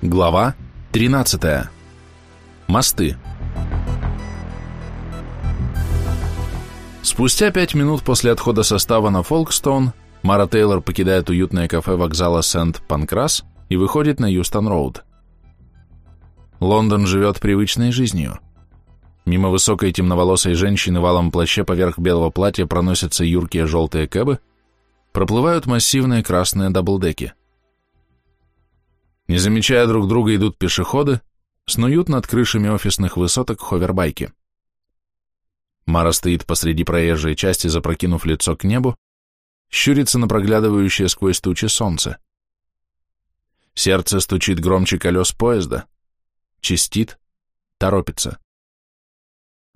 Глава 13. Мосты. Спустя пять минут после отхода состава на Фолкстоун, Мара Тейлор покидает уютное кафе вокзала Сент-Панкрас и выходит на Юстон-Роуд. Лондон живет привычной жизнью. Мимо высокой темноволосой женщины в алом плаще поверх белого платья проносятся юркие желтые кэбы, проплывают массивные красные даблдеки. Не замечая друг друга, идут пешеходы, снуют над крышами офисных высоток ховербайки. Мара стоит посреди проезжей части, запрокинув лицо к небу, щурится на проглядывающее сквозь тучи солнце. Сердце стучит громче колес поезда, чистит, торопится.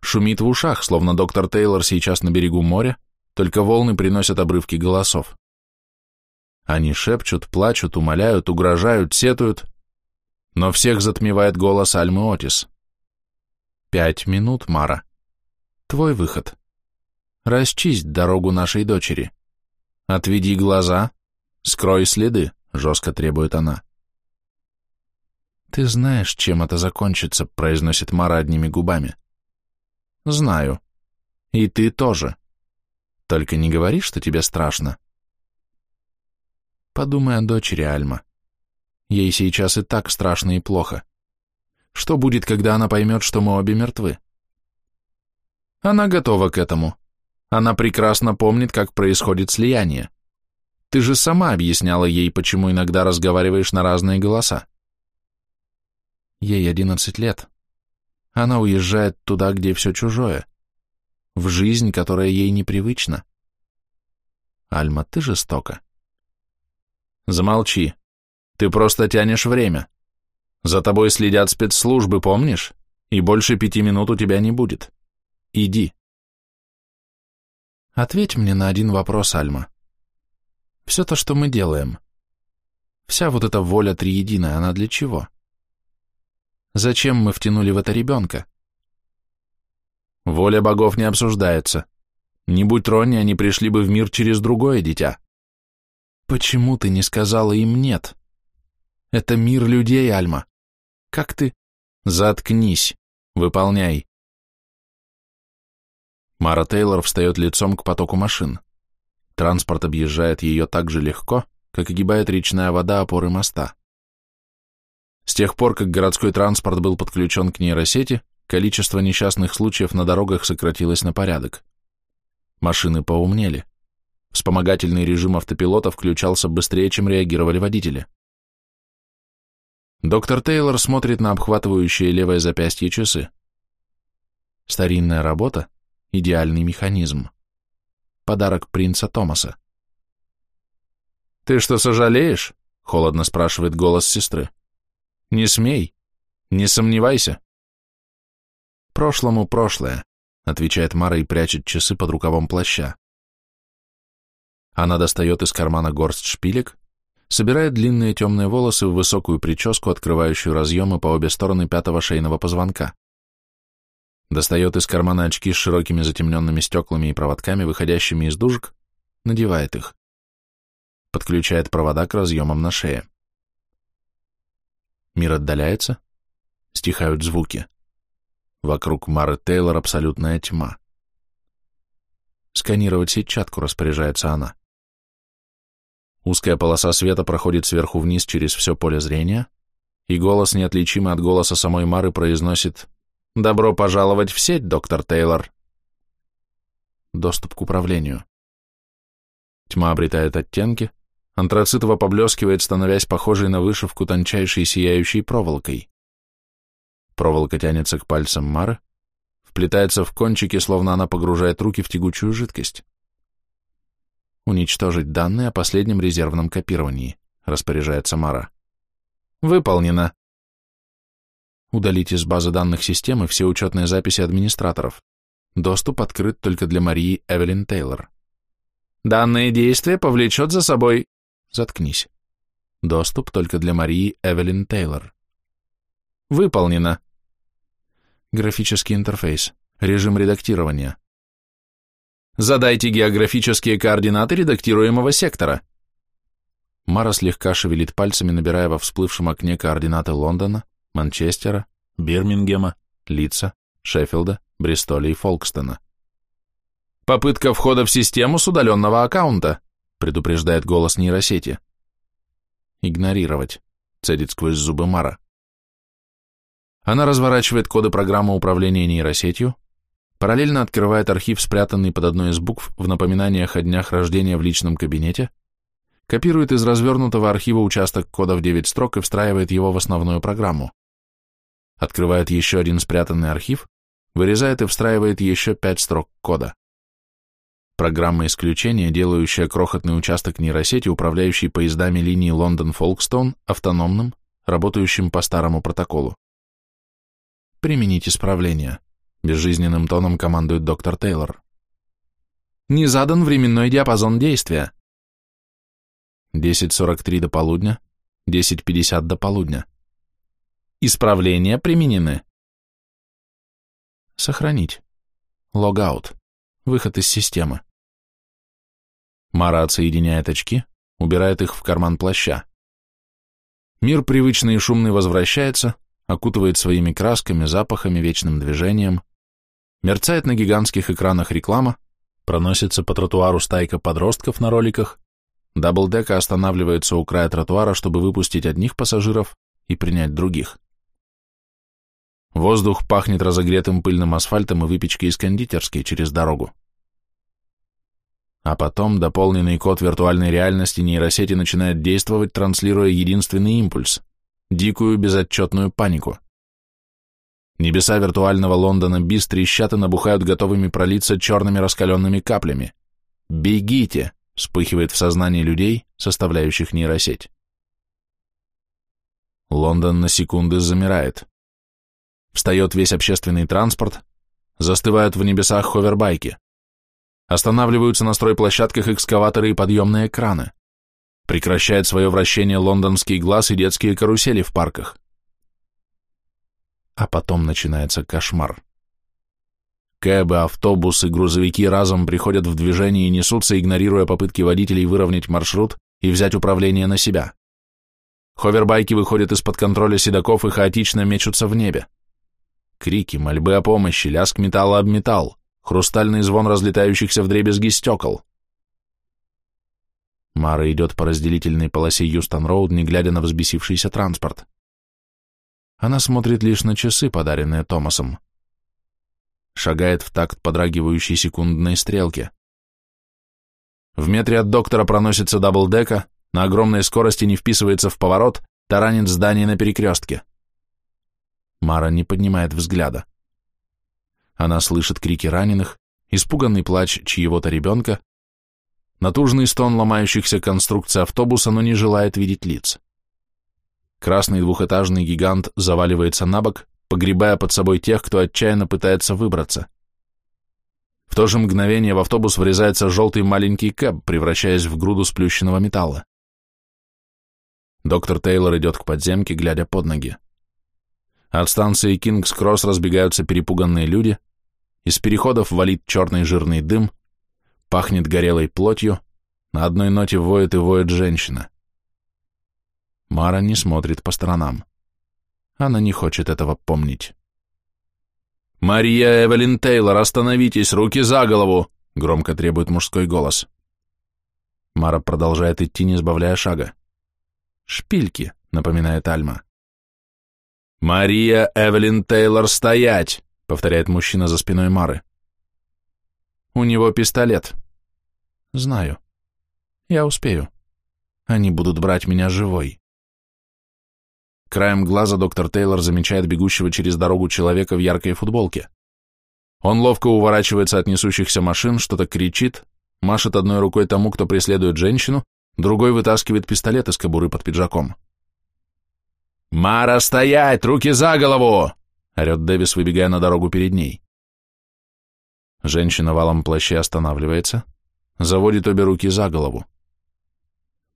Шумит в ушах, словно доктор Тейлор сейчас на берегу моря, только волны приносят обрывки голосов. Они шепчут, плачут, умоляют, угрожают, сетуют, но всех затмевает голос Альмы Отис. «Пять минут, Мара. Твой выход. Расчисть дорогу нашей дочери. Отведи глаза, скрой следы», — жестко требует она. «Ты знаешь, чем это закончится», — произносит Мара одними губами. «Знаю. И ты тоже. Только не говори, что тебе страшно». Подумай о дочери, Альма. Ей сейчас и так страшно и плохо. Что будет, когда она поймет, что мы обе мертвы? Она готова к этому. Она прекрасно помнит, как происходит слияние. Ты же сама объясняла ей, почему иногда разговариваешь на разные голоса. Ей одиннадцать лет. Она уезжает туда, где все чужое. В жизнь, которая ей непривычна. Альма, ты жестока. Замолчи. Ты просто тянешь время. За тобой следят спецслужбы, помнишь? И больше пяти минут у тебя не будет. Иди. Ответь мне на один вопрос, Альма. Все то, что мы делаем, вся вот эта воля триединая, она для чего? Зачем мы втянули в это ребенка? Воля богов не обсуждается. Не будь Ронни, они пришли бы в мир через другое дитя. Почему ты не сказала им «нет»? Это мир людей, Альма. Как ты? Заткнись. Выполняй. Мара Тейлор встает лицом к потоку машин. Транспорт объезжает ее так же легко, как огибает речная вода опоры моста. С тех пор, как городской транспорт был подключен к нейросети, количество несчастных случаев на дорогах сократилось на порядок. Машины поумнели. Вспомогательный режим автопилота включался быстрее, чем реагировали водители. Доктор Тейлор смотрит на обхватывающие левое запястье часы. Старинная работа, идеальный механизм. Подарок принца Томаса. «Ты что, сожалеешь?» — холодно спрашивает голос сестры. «Не смей, не сомневайся». «Прошлому прошлое», — отвечает Мара и прячет часы под рукавом плаща. Она достает из кармана горсть шпилек, собирает длинные темные волосы в высокую прическу, открывающую разъемы по обе стороны пятого шейного позвонка. Достает из кармана очки с широкими затемненными стеклами и проводками, выходящими из дужек, надевает их. Подключает провода к разъемам на шее. Мир отдаляется, стихают звуки. Вокруг Мары Тейлор абсолютная тьма. Сканировать сетчатку распоряжается она. Узкая полоса света проходит сверху вниз через все поле зрения, и голос, неотличимый от голоса самой Мары, произносит «Добро пожаловать в сеть, доктор Тейлор». Доступ к управлению. Тьма обретает оттенки, антрацитово поблескивает, становясь похожей на вышивку тончайшей сияющей проволокой. Проволока тянется к пальцам Мары, вплетается в кончики, словно она погружает руки в тягучую жидкость. Уничтожить данные о последнем резервном копировании, распоряжается Мара. Выполнено. Удалить из базы данных системы все учетные записи администраторов. Доступ открыт только для Марии Эвелин Тейлор. Данное действие повлечет за собой... Заткнись. Доступ только для Марии Эвелин Тейлор. Выполнено. Графический интерфейс. Режим редактирования. Задайте географические координаты редактируемого сектора. Мара слегка шевелит пальцами, набирая во всплывшем окне координаты Лондона, Манчестера, Бирмингема, Лидса, Шеффилда, Бристоля и Фолкстона. «Попытка входа в систему с удаленного аккаунта», предупреждает голос нейросети. «Игнорировать», цедит сквозь зубы Мара. Она разворачивает коды программы управления нейросетью, параллельно открывает архив, спрятанный под одной из букв в напоминаниях о днях рождения в личном кабинете, копирует из развернутого архива участок кода в 9 строк и встраивает его в основную программу. Открывает еще один спрятанный архив, вырезает и встраивает еще 5 строк кода. Программа исключения, делающая крохотный участок нейросети, управляющий поездами линии Лондон-Фолкстоун, автономным, работающим по старому протоколу. Применить исправление. Безжизненным тоном командует доктор Тейлор. Не задан временной диапазон действия. 10.43 до полудня, 10.50 до полудня. Исправления применены. Сохранить. Логаут. Выход из системы. Мара отсоединяет очки, убирает их в карман плаща. Мир привычный и шумный возвращается, окутывает своими красками, запахами, вечным движением. Мерцает на гигантских экранах реклама, проносится по тротуару стайка подростков на роликах, даблдека останавливается у края тротуара, чтобы выпустить одних пассажиров и принять других. Воздух пахнет разогретым пыльным асфальтом и выпечкой из кондитерской через дорогу. А потом дополненный код виртуальной реальности нейросети начинает действовать, транслируя единственный импульс – дикую безотчетную панику. Небеса виртуального Лондона бис трещат и набухают готовыми пролиться черными раскаленными каплями. «Бегите!» – вспыхивает в сознании людей, составляющих нейросеть. Лондон на секунды замирает. Встает весь общественный транспорт, застывают в небесах ховербайки. Останавливаются на стройплощадках экскаваторы и подъемные краны. Прекращает свое вращение лондонский глаз и детские карусели в парках. А потом начинается кошмар. Кэбы, автобусы, грузовики разом приходят в движение и несутся, игнорируя попытки водителей выровнять маршрут и взять управление на себя. Ховербайки выходят из-под контроля седаков и хаотично мечутся в небе. Крики, мольбы о помощи, лязг металла об металл, хрустальный звон разлетающихся вдребезги стекол. Мара идет по разделительной полосе Юстон-Роуд, не глядя на взбесившийся транспорт. Она смотрит лишь на часы, подаренные Томасом. Шагает в такт подрагивающей секундной стрелки. В метре от доктора проносится даблдека, на огромной скорости не вписывается в поворот, таранит здание на перекрестке. Мара не поднимает взгляда. Она слышит крики раненых, испуганный плач чьего-то ребенка, натужный стон ломающихся конструкций автобуса, но не желает видеть лиц. Красный двухэтажный гигант заваливается на бок, погребая под собой тех, кто отчаянно пытается выбраться. В то же мгновение в автобус врезается желтый маленький кэб, превращаясь в груду сплющенного металла. Доктор Тейлор идет к подземке, глядя под ноги. От станции Кингс-Кросс разбегаются перепуганные люди, из переходов валит черный жирный дым, пахнет горелой плотью, на одной ноте воет и воет женщина. Мара не смотрит по сторонам. Она не хочет этого помнить. «Мария Эвелин Тейлор, остановитесь, руки за голову!» — громко требует мужской голос. Мара продолжает идти, не сбавляя шага. «Шпильки», — напоминает Альма. «Мария Эвелин Тейлор, стоять!» — повторяет мужчина за спиной Мары. «У него пистолет». «Знаю. Я успею. Они будут брать меня живой». Краем глаза доктор Тейлор замечает бегущего через дорогу человека в яркой футболке. Он ловко уворачивается от несущихся машин, что-то кричит, машет одной рукой тому, кто преследует женщину, другой вытаскивает пистолет из кобуры под пиджаком. «Мара, стоять! Руки за голову!» — орет Дэвис, выбегая на дорогу перед ней. Женщина валом плаще останавливается, заводит обе руки за голову.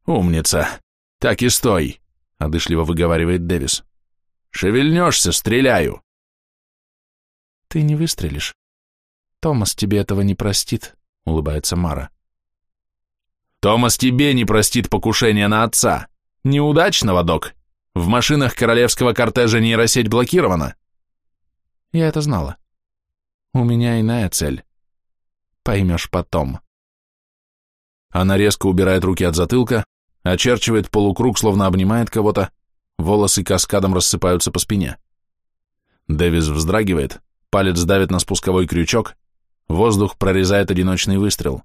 «Умница! Так и стой!» — одышливо выговаривает Дэвис. «Шевельнешься, стреляю!» «Ты не выстрелишь. Томас тебе этого не простит», — улыбается Мара. Томас тебе не простит покушения на отца. Неудачного, док. В машинах королевского кортежа нейросеть блокирована. Я это знала. У меня иная цель. Поймешь потом. Она резко убирает руки от затылка, очерчивает полукруг, словно обнимает кого-то, волосы каскадом рассыпаются по спине. Дэвис вздрагивает, палец давит на спусковой крючок, воздух прорезает одиночный выстрел.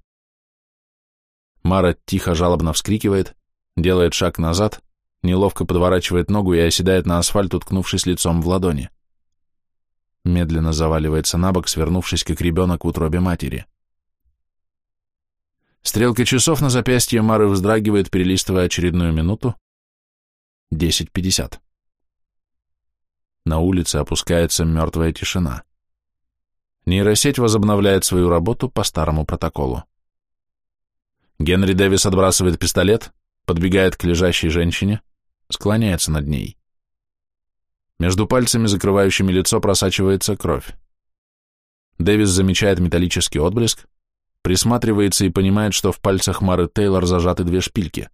Мара тихо жалобно вскрикивает, делает шаг назад, неловко подворачивает ногу и оседает на асфальт, уткнувшись лицом в ладони. Медленно заваливается на бок, свернувшись, как ребенок в утробе матери. Стрелка часов на запястье Мары вздрагивает, перелистывая очередную минуту. Десять пятьдесят. На улице опускается мертвая тишина. Нейросеть возобновляет свою работу по старому протоколу. Генри Дэвис отбрасывает пистолет, подбегает к лежащей женщине, склоняется над ней. Между пальцами, закрывающими лицо, просачивается кровь. Дэвис замечает металлический отблеск, присматривается и понимает, что в пальцах Мары Тейлор зажаты две шпильки.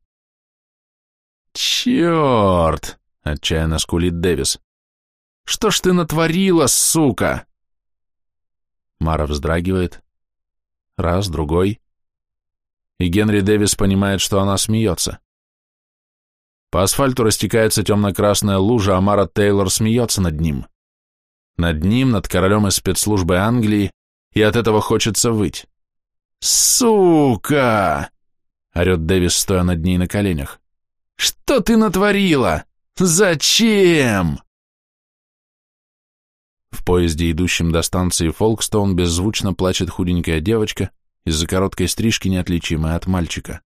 «Черт!» — отчаянно скулит Дэвис. «Что ж ты натворила, сука?» Мара вздрагивает. Раз, другой. И Генри Дэвис понимает, что она смеется. По асфальту растекается темно-красная лужа, а Мара Тейлор смеется над ним. Над ним, над королем из спецслужбы Англии, и от этого хочется выть. «Сука!» — орет Дэвис, стоя над ней на коленях. «Что ты натворила? Зачем?» В поезде, идущем до станции Фолкстоун, беззвучно плачет худенькая девочка, из-за короткой стрижки неотличимая от мальчика.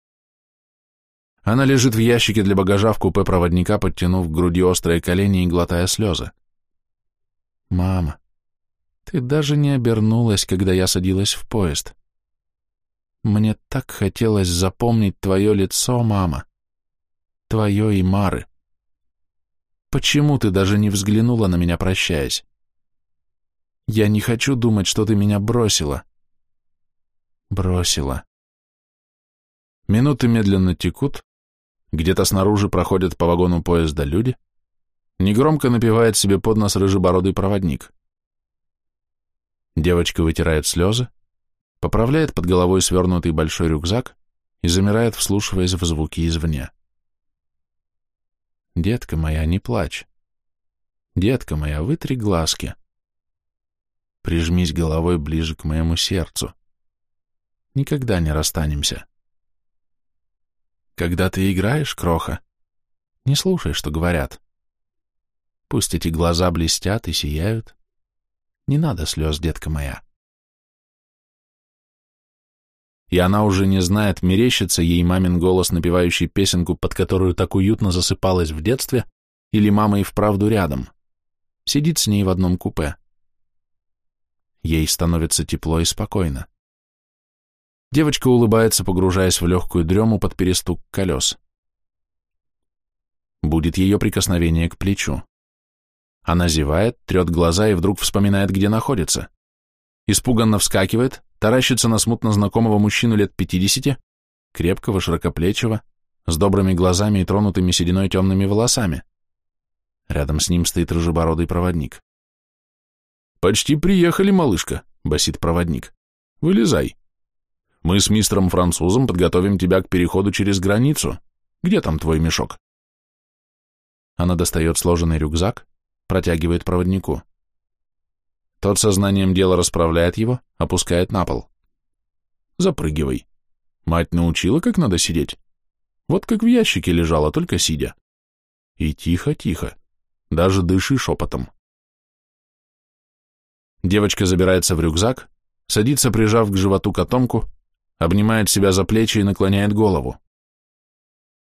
Она лежит в ящике для багажа в купе проводника, подтянув к груди острые колени и глотая слезы. «Мама, ты даже не обернулась, когда я садилась в поезд. Мне так хотелось запомнить твое лицо, мама. Твое и Мары. Почему ты даже не взглянула на меня, прощаясь? Я не хочу думать, что ты меня бросила. Бросила. Минуты медленно текут, где-то снаружи проходят по вагону поезда люди, негромко напевает себе под нос рыжебородый проводник. Девочка вытирает слезы, поправляет под головой свернутый большой рюкзак и замирает, вслушиваясь в звуки извне. «Детка моя, не плачь. Детка моя, вытри глазки. Прижмись головой ближе к моему сердцу. Никогда не расстанемся. Когда ты играешь, кроха, не слушай, что говорят. Пусть эти глаза блестят и сияют. Не надо слез, детка моя и она уже не знает, мерещится ей мамин голос, напевающий песенку, под которую так уютно засыпалась в детстве, или мама и вправду рядом. Сидит с ней в одном купе. Ей становится тепло и спокойно. Девочка улыбается, погружаясь в легкую дрему под перестук колес. Будет ее прикосновение к плечу. Она зевает, трет глаза и вдруг вспоминает, где находится. Испуганно вскакивает, таращится на смутно знакомого мужчину лет пятидесяти, крепкого, широкоплечего, с добрыми глазами и тронутыми сединой темными волосами. Рядом с ним стоит рыжебородый проводник. «Почти приехали, малышка», — басит проводник. «Вылезай. Мы с мистером французом подготовим тебя к переходу через границу. Где там твой мешок?» Она достает сложенный рюкзак, протягивает проводнику. Тот сознанием дела расправляет его, опускает на пол. Запрыгивай. Мать научила, как надо сидеть. Вот как в ящике лежала, только сидя. И тихо-тихо, даже дыши шепотом. Девочка забирается в рюкзак, садится, прижав к животу котомку, обнимает себя за плечи и наклоняет голову.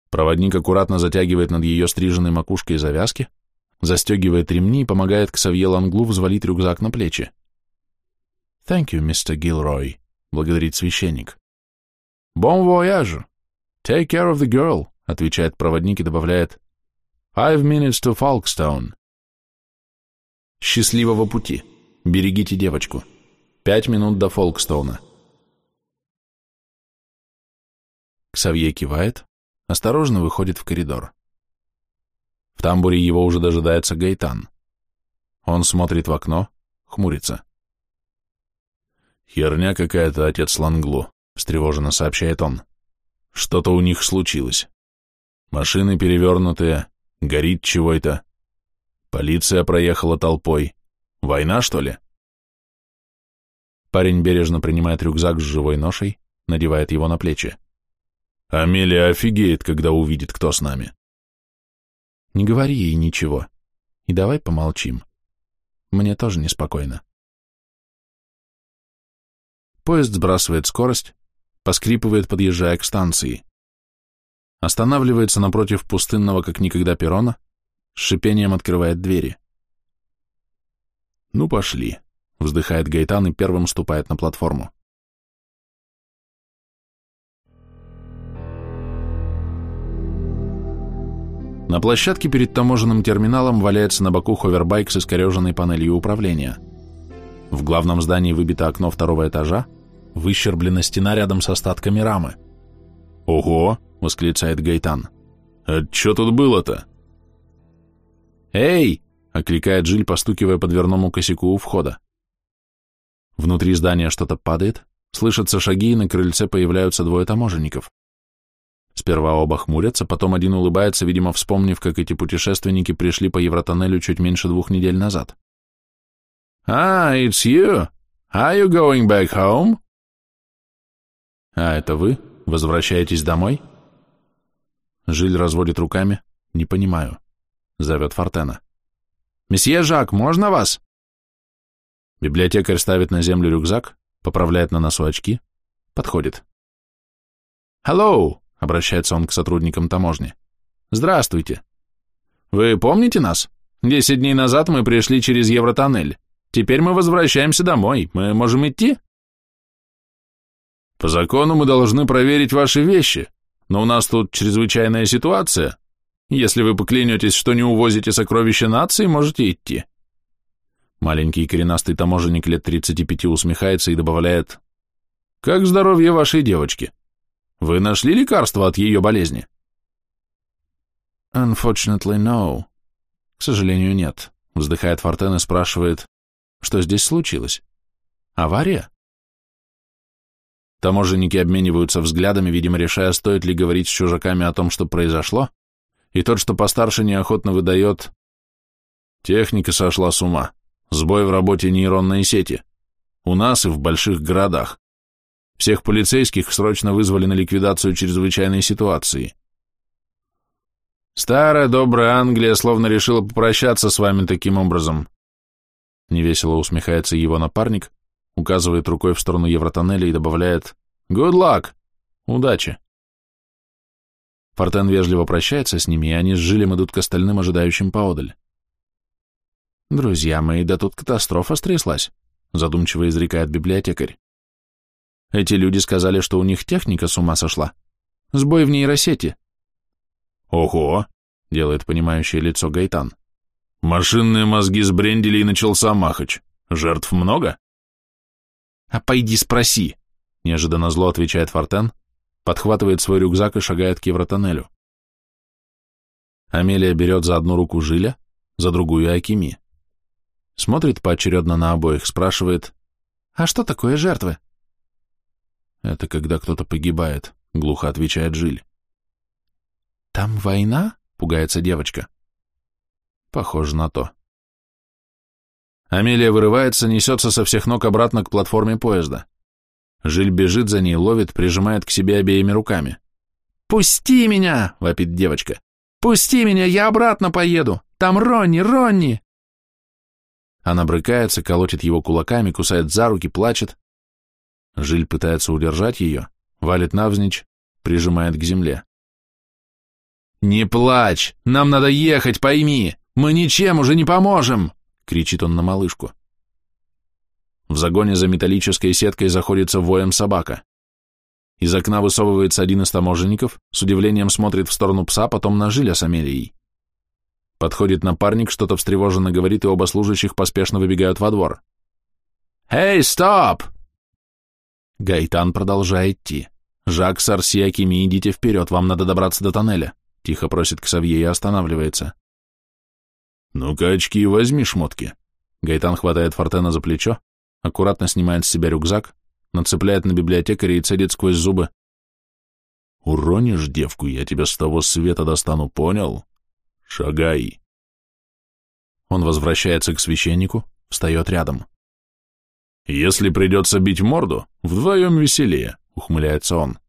Проводник аккуратно затягивает над ее стриженной макушкой завязки, застегивает ремни и помогает Ксавье Ланглу взвалить рюкзак на плечи. «Thank you, мистер Гилрой», — благодарит священник. «Bon voyage! Take care of the girl», — отвечает проводник и добавляет «Five minutes to Falkstone». «Счастливого пути! Берегите девочку! Пять минут до Фолкстоуна!» Ксавье кивает, осторожно выходит в коридор. В тамбуре его уже дожидается Гайтан. Он смотрит в окно, хмурится. «Херня какая-то, отец Ланглу», — встревоженно сообщает он. «Что-то у них случилось. Машины перевернутые, горит чего-то. Полиция проехала толпой. Война, что ли?» Парень бережно принимает рюкзак с живой ношей, надевает его на плечи. Амелия офигеет, когда увидит, кто с нами. Не говори ей ничего. И давай помолчим. Мне тоже неспокойно. Поезд сбрасывает скорость, поскрипывает, подъезжая к станции. Останавливается напротив пустынного, как никогда, перрона, с шипением открывает двери. «Ну, пошли», — вздыхает Гайтан и первым ступает на платформу. На площадке перед таможенным терминалом валяется на боку ховербайк с искореженной панелью управления. В главном здании выбито окно второго этажа, выщерблена стена рядом с остатками рамы. «Ого!» — восклицает Гайтан. «А что тут было-то?» «Эй!» — окликает Жиль, постукивая по дверному косяку у входа. Внутри здания что-то падает, слышатся шаги, и на крыльце появляются двое таможенников. Сперва оба хмурятся, потом один улыбается, видимо, вспомнив, как эти путешественники пришли по Евротоннелю чуть меньше двух недель назад. «Ah, it's you! Are you going back home?» «А это вы? Возвращаетесь домой?» Жиль разводит руками. «Не понимаю». Зовет Фортена. «Месье Жак, можно вас?» Библиотекарь ставит на землю рюкзак, поправляет на носу очки, подходит. «Hello!» Обращается он к сотрудникам таможни. Здравствуйте. Вы помните нас? Десять дней назад мы пришли через Евротоннель. Теперь мы возвращаемся домой. Мы можем идти? По закону мы должны проверить ваши вещи, но у нас тут чрезвычайная ситуация. Если вы поклянетесь, что не увозите сокровища нации, можете идти. Маленький коренастый таможенник лет 35 усмехается и добавляет, «Как здоровье вашей девочки?» Вы нашли лекарство от ее болезни? Unfortunately, no. К сожалению, нет. Вздыхает Фортен и спрашивает, что здесь случилось? Авария? Таможенники обмениваются взглядами, видимо, решая, стоит ли говорить с чужаками о том, что произошло, и тот, что постарше, неохотно выдает «Техника сошла с ума. Сбой в работе нейронной сети. У нас и в больших городах. Всех полицейских срочно вызвали на ликвидацию чрезвычайной ситуации. Старая добрая Англия словно решила попрощаться с вами таким образом. Невесело усмехается его напарник, указывает рукой в сторону Евротоннеля и добавляет «Good luck! Удачи!» Фортен вежливо прощается с ними, и они с Жилем идут к остальным, ожидающим поодаль. «Друзья мои, да тут катастрофа стряслась», задумчиво изрекает библиотекарь. Эти люди сказали, что у них техника с ума сошла. Сбой в нейросети. Ого, делает понимающее лицо Гайтан. Машинные мозги сбрендили и начался махач. Жертв много? А пойди спроси, неожиданно зло отвечает Фортен, подхватывает свой рюкзак и шагает к евротоннелю. Амелия берет за одну руку Жиля, за другую Акими. Смотрит поочередно на обоих, спрашивает, «А что такое жертвы?» «Это когда кто-то погибает», — глухо отвечает Жиль. «Там война?» — пугается девочка. Похоже на то. Амелия вырывается, несется со всех ног обратно к платформе поезда. Жиль бежит за ней, ловит, прижимает к себе обеими руками. «Пусти меня!» — вопит девочка. «Пусти меня, я обратно поеду! Там Ронни, Ронни!» Она брыкается, колотит его кулаками, кусает за руки, плачет, Жиль пытается удержать ее, валит навзничь, прижимает к земле. «Не плачь! Нам надо ехать, пойми! Мы ничем уже не поможем!» — кричит он на малышку. В загоне за металлической сеткой заходится воем собака. Из окна высовывается один из таможенников, с удивлением смотрит в сторону пса, потом на Жиля с Амелией. Подходит напарник, что-то встревоженно говорит, и оба служащих поспешно выбегают во двор. «Эй, стоп!» Гайтан продолжает идти. «Жак, Сарси, Акими, идите вперед, вам надо добраться до тоннеля», — тихо просит Ксавье и останавливается. «Ну-ка, очки возьми, шмотки». Гайтан хватает Фортена за плечо, аккуратно снимает с себя рюкзак, нацепляет на библиотекаря и цедит сквозь зубы. «Уронишь девку, я тебя с того света достану, понял? Шагай». Он возвращается к священнику, встает рядом. «Если придется бить морду, вдвоем веселее», — ухмыляется он.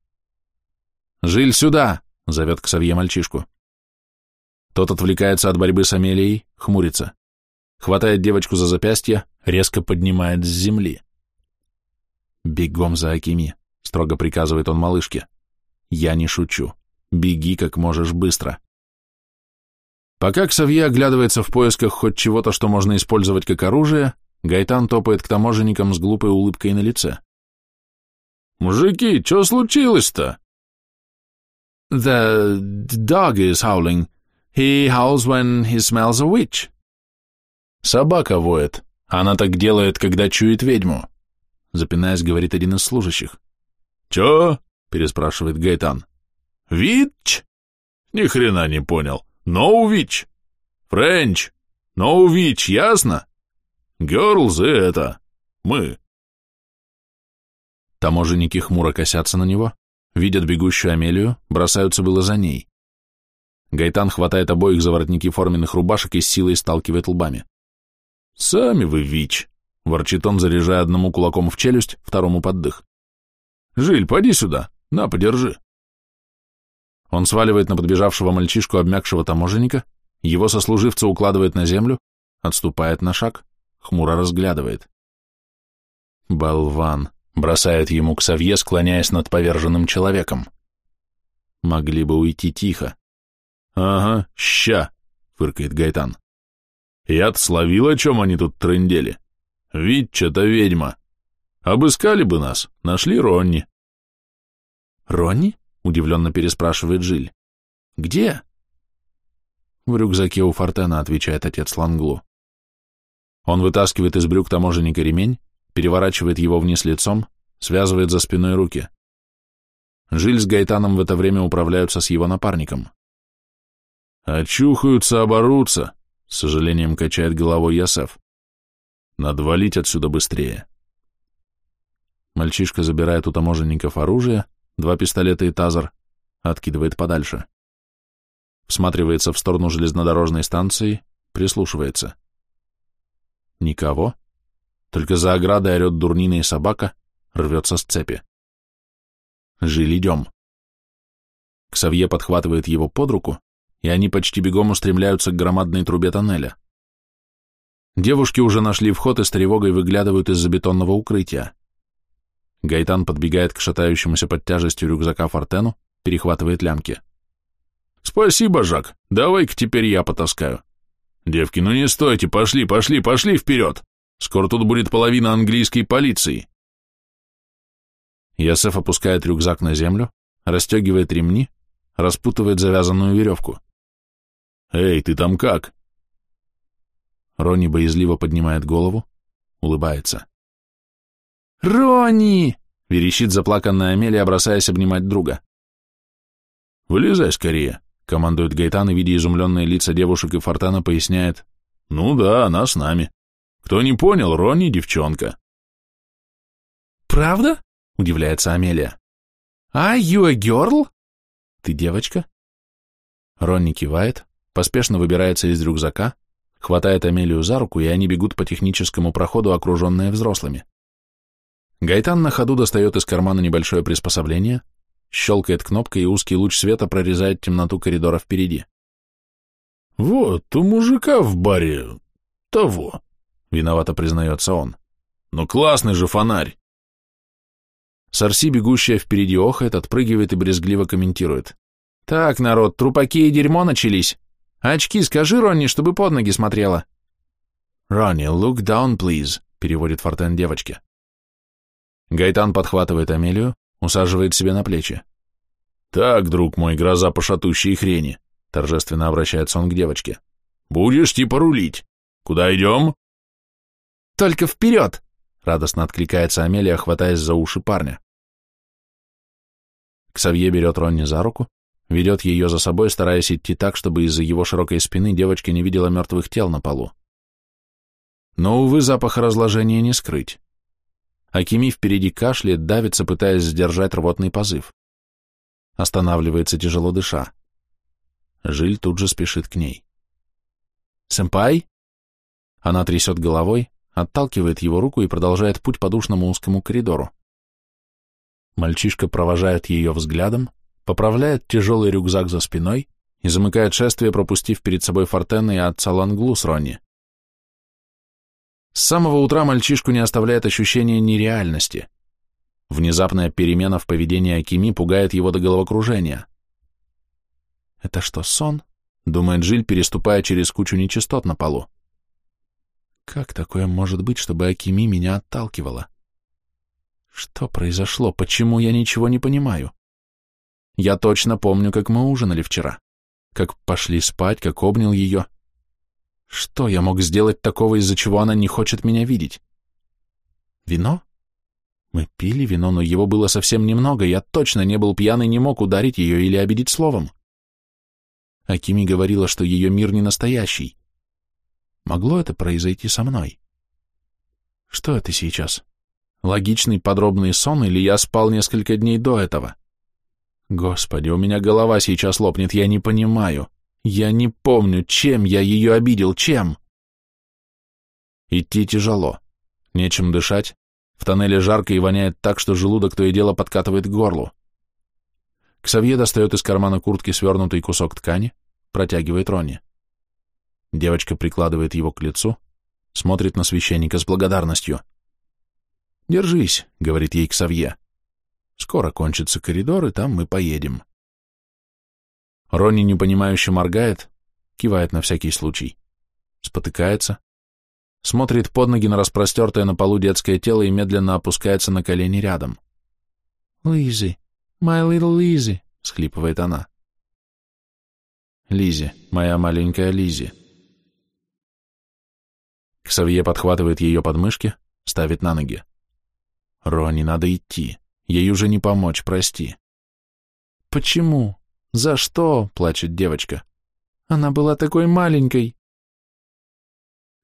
«Жиль сюда!» — зовет к Савье мальчишку. Тот отвлекается от борьбы с Амелией, хмурится. Хватает девочку за запястье, резко поднимает с земли. «Бегом за Акими», — строго приказывает он малышке. «Я не шучу. Беги как можешь быстро». Пока Ксавье оглядывается в поисках хоть чего-то, что можно использовать как оружие, Гайтан топает к таможенникам с глупой улыбкой на лице. «Мужики, что случилось-то?» «The dog is howling. He howls when he smells a witch». «Собака воет. Она так делает, когда чует ведьму», — запинаясь, говорит один из служащих. «Чё?» — переспрашивает Гайтан. «Вич?» «Ни хрена не понял. Ноувич. Френч. Ноувич, ясно? Герлзы это. Мы». Таможенники хмуро косятся на него, видят бегущую Амелию, бросаются было за ней. Гайтан хватает обоих за воротники форменных рубашек и с силой сталкивает лбами. «Сами вы, ВИЧ!» — ворчит он, заряжая одному кулаком в челюсть, второму под дых. «Жиль, поди сюда, на, подержи». Он сваливает на подбежавшего мальчишку обмякшего таможенника, его сослуживца укладывает на землю, отступает на шаг, хмуро разглядывает. «Болван!» — бросает ему к Савье, склоняясь над поверженным человеком. «Могли бы уйти тихо». «Ага, ща!» — фыркает Гайтан. Я-то словил, о чем они тут трындели. Витча-то ведьма. Обыскали бы нас, нашли Ронни. Ронни? Удивленно переспрашивает Жиль. Где? В рюкзаке у Фортена, отвечает отец Ланглу. Он вытаскивает из брюк таможенника ремень, переворачивает его вниз лицом, связывает за спиной руки. Жиль с Гайтаном в это время управляются с его напарником. «Очухаются, оборутся», с сожалением качает головой Ясеф. Надо валить отсюда быстрее. Мальчишка забирает у таможенников оружие, два пистолета и тазер, откидывает подальше. Всматривается в сторону железнодорожной станции, прислушивается. Никого. Только за оградой орет дурнина и собака, рвется с цепи. Жиль, идем. Ксавье подхватывает его под руку, и они почти бегом устремляются к громадной трубе тоннеля. Девушки уже нашли вход и с тревогой выглядывают из-за бетонного укрытия. Гайтан подбегает к шатающемуся под тяжестью рюкзака Фортену, перехватывает лямки. «Спасибо, Жак, давай-ка теперь я потаскаю. Девки, ну не стойте, пошли, пошли, пошли вперед! Скоро тут будет половина английской полиции!» Ясеф опускает рюкзак на землю, расстегивает ремни, распутывает завязанную веревку. «Эй, ты там как?» Ронни боязливо поднимает голову, улыбается. «Ронни!» — верещит заплаканная Амелия, бросаясь обнимать друга. «Вылезай скорее», — командует Гайтан и, видя изумленные лица девушек и Фортана, поясняет. «Ну да, она с нами. Кто не понял, Ронни — девчонка». «Правда?» — удивляется Амелия. «А you a girl?» «Ты девочка?» Ронни кивает, поспешно выбирается из рюкзака, хватает Амелию за руку, и они бегут по техническому проходу, окруженные взрослыми. Гайтан на ходу достает из кармана небольшое приспособление, щелкает кнопкой, и узкий луч света прорезает темноту коридора впереди. «Вот, у мужика в баре того», — виновато признается он. «Ну классный же фонарь!» Сарси, бегущая впереди охает, отпрыгивает и брезгливо комментирует. «Так, народ, трупаки и дерьмо начались. «Очки скажи, Ронни, чтобы под ноги смотрела». «Ронни, look down, please», — переводит Фортен девочке. Гайтан подхватывает Амелию, усаживает себе на плечи. «Так, друг мой, гроза по шатущей хрени», — торжественно обращается он к девочке. «Будешь типа рулить. Куда идем?» «Только вперед!» — радостно откликается Амелия, хватаясь за уши парня. Ксавье берет Ронни за руку, ведет ее за собой, стараясь идти так, чтобы из-за его широкой спины девочка не видела мертвых тел на полу. Но, увы, запах разложения не скрыть. Акими впереди кашляет, давится, пытаясь сдержать рвотный позыв. Останавливается, тяжело дыша. Жиль тут же спешит к ней. «Сэмпай?» Она трясет головой, отталкивает его руку и продолжает путь по душному узкому коридору. Мальчишка провожает ее взглядом, поправляет тяжелый рюкзак за спиной и замыкает шествие, пропустив перед собой Фортена и отца Ланглу с Ронни. С самого утра мальчишку не оставляет ощущение нереальности. Внезапная перемена в поведении Акими пугает его до головокружения. «Это что, сон?» — думает Жиль, переступая через кучу нечистот на полу. «Как такое может быть, чтобы Акими меня отталкивала? Что произошло? Почему я ничего не понимаю? Я точно помню, как мы ужинали вчера, как пошли спать, как обнял ее. Что я мог сделать такого, из-за чего она не хочет меня видеть? Вино? Мы пили вино, но его было совсем немного, я точно не был пьян не мог ударить ее или обидеть словом. Акими говорила, что ее мир не настоящий. Могло это произойти со мной? Что это сейчас? Логичный подробный сон или я спал несколько дней до этого? Господи, у меня голова сейчас лопнет, я не понимаю. Я не помню, чем я ее обидел, чем? Идти тяжело. Нечем дышать. В тоннеле жарко и воняет так, что желудок то и дело подкатывает к горлу. Ксавье достает из кармана куртки свернутый кусок ткани, протягивает Ронни. Девочка прикладывает его к лицу, смотрит на священника с благодарностью. «Держись», — говорит ей Ксавье. «Скоро кончится коридор, и там мы поедем». Ронни непонимающе моргает, кивает на всякий случай, спотыкается, смотрит под ноги на распростертое на полу детское тело и медленно опускается на колени рядом. «Лизи, my little Лизи», — схлипывает она. Лизи, моя маленькая Лизи. Ксавье подхватывает ее подмышки, ставит на ноги. Рони, надо идти. Ей уже не помочь, прости. Почему? За что? плачет девочка. Она была такой маленькой.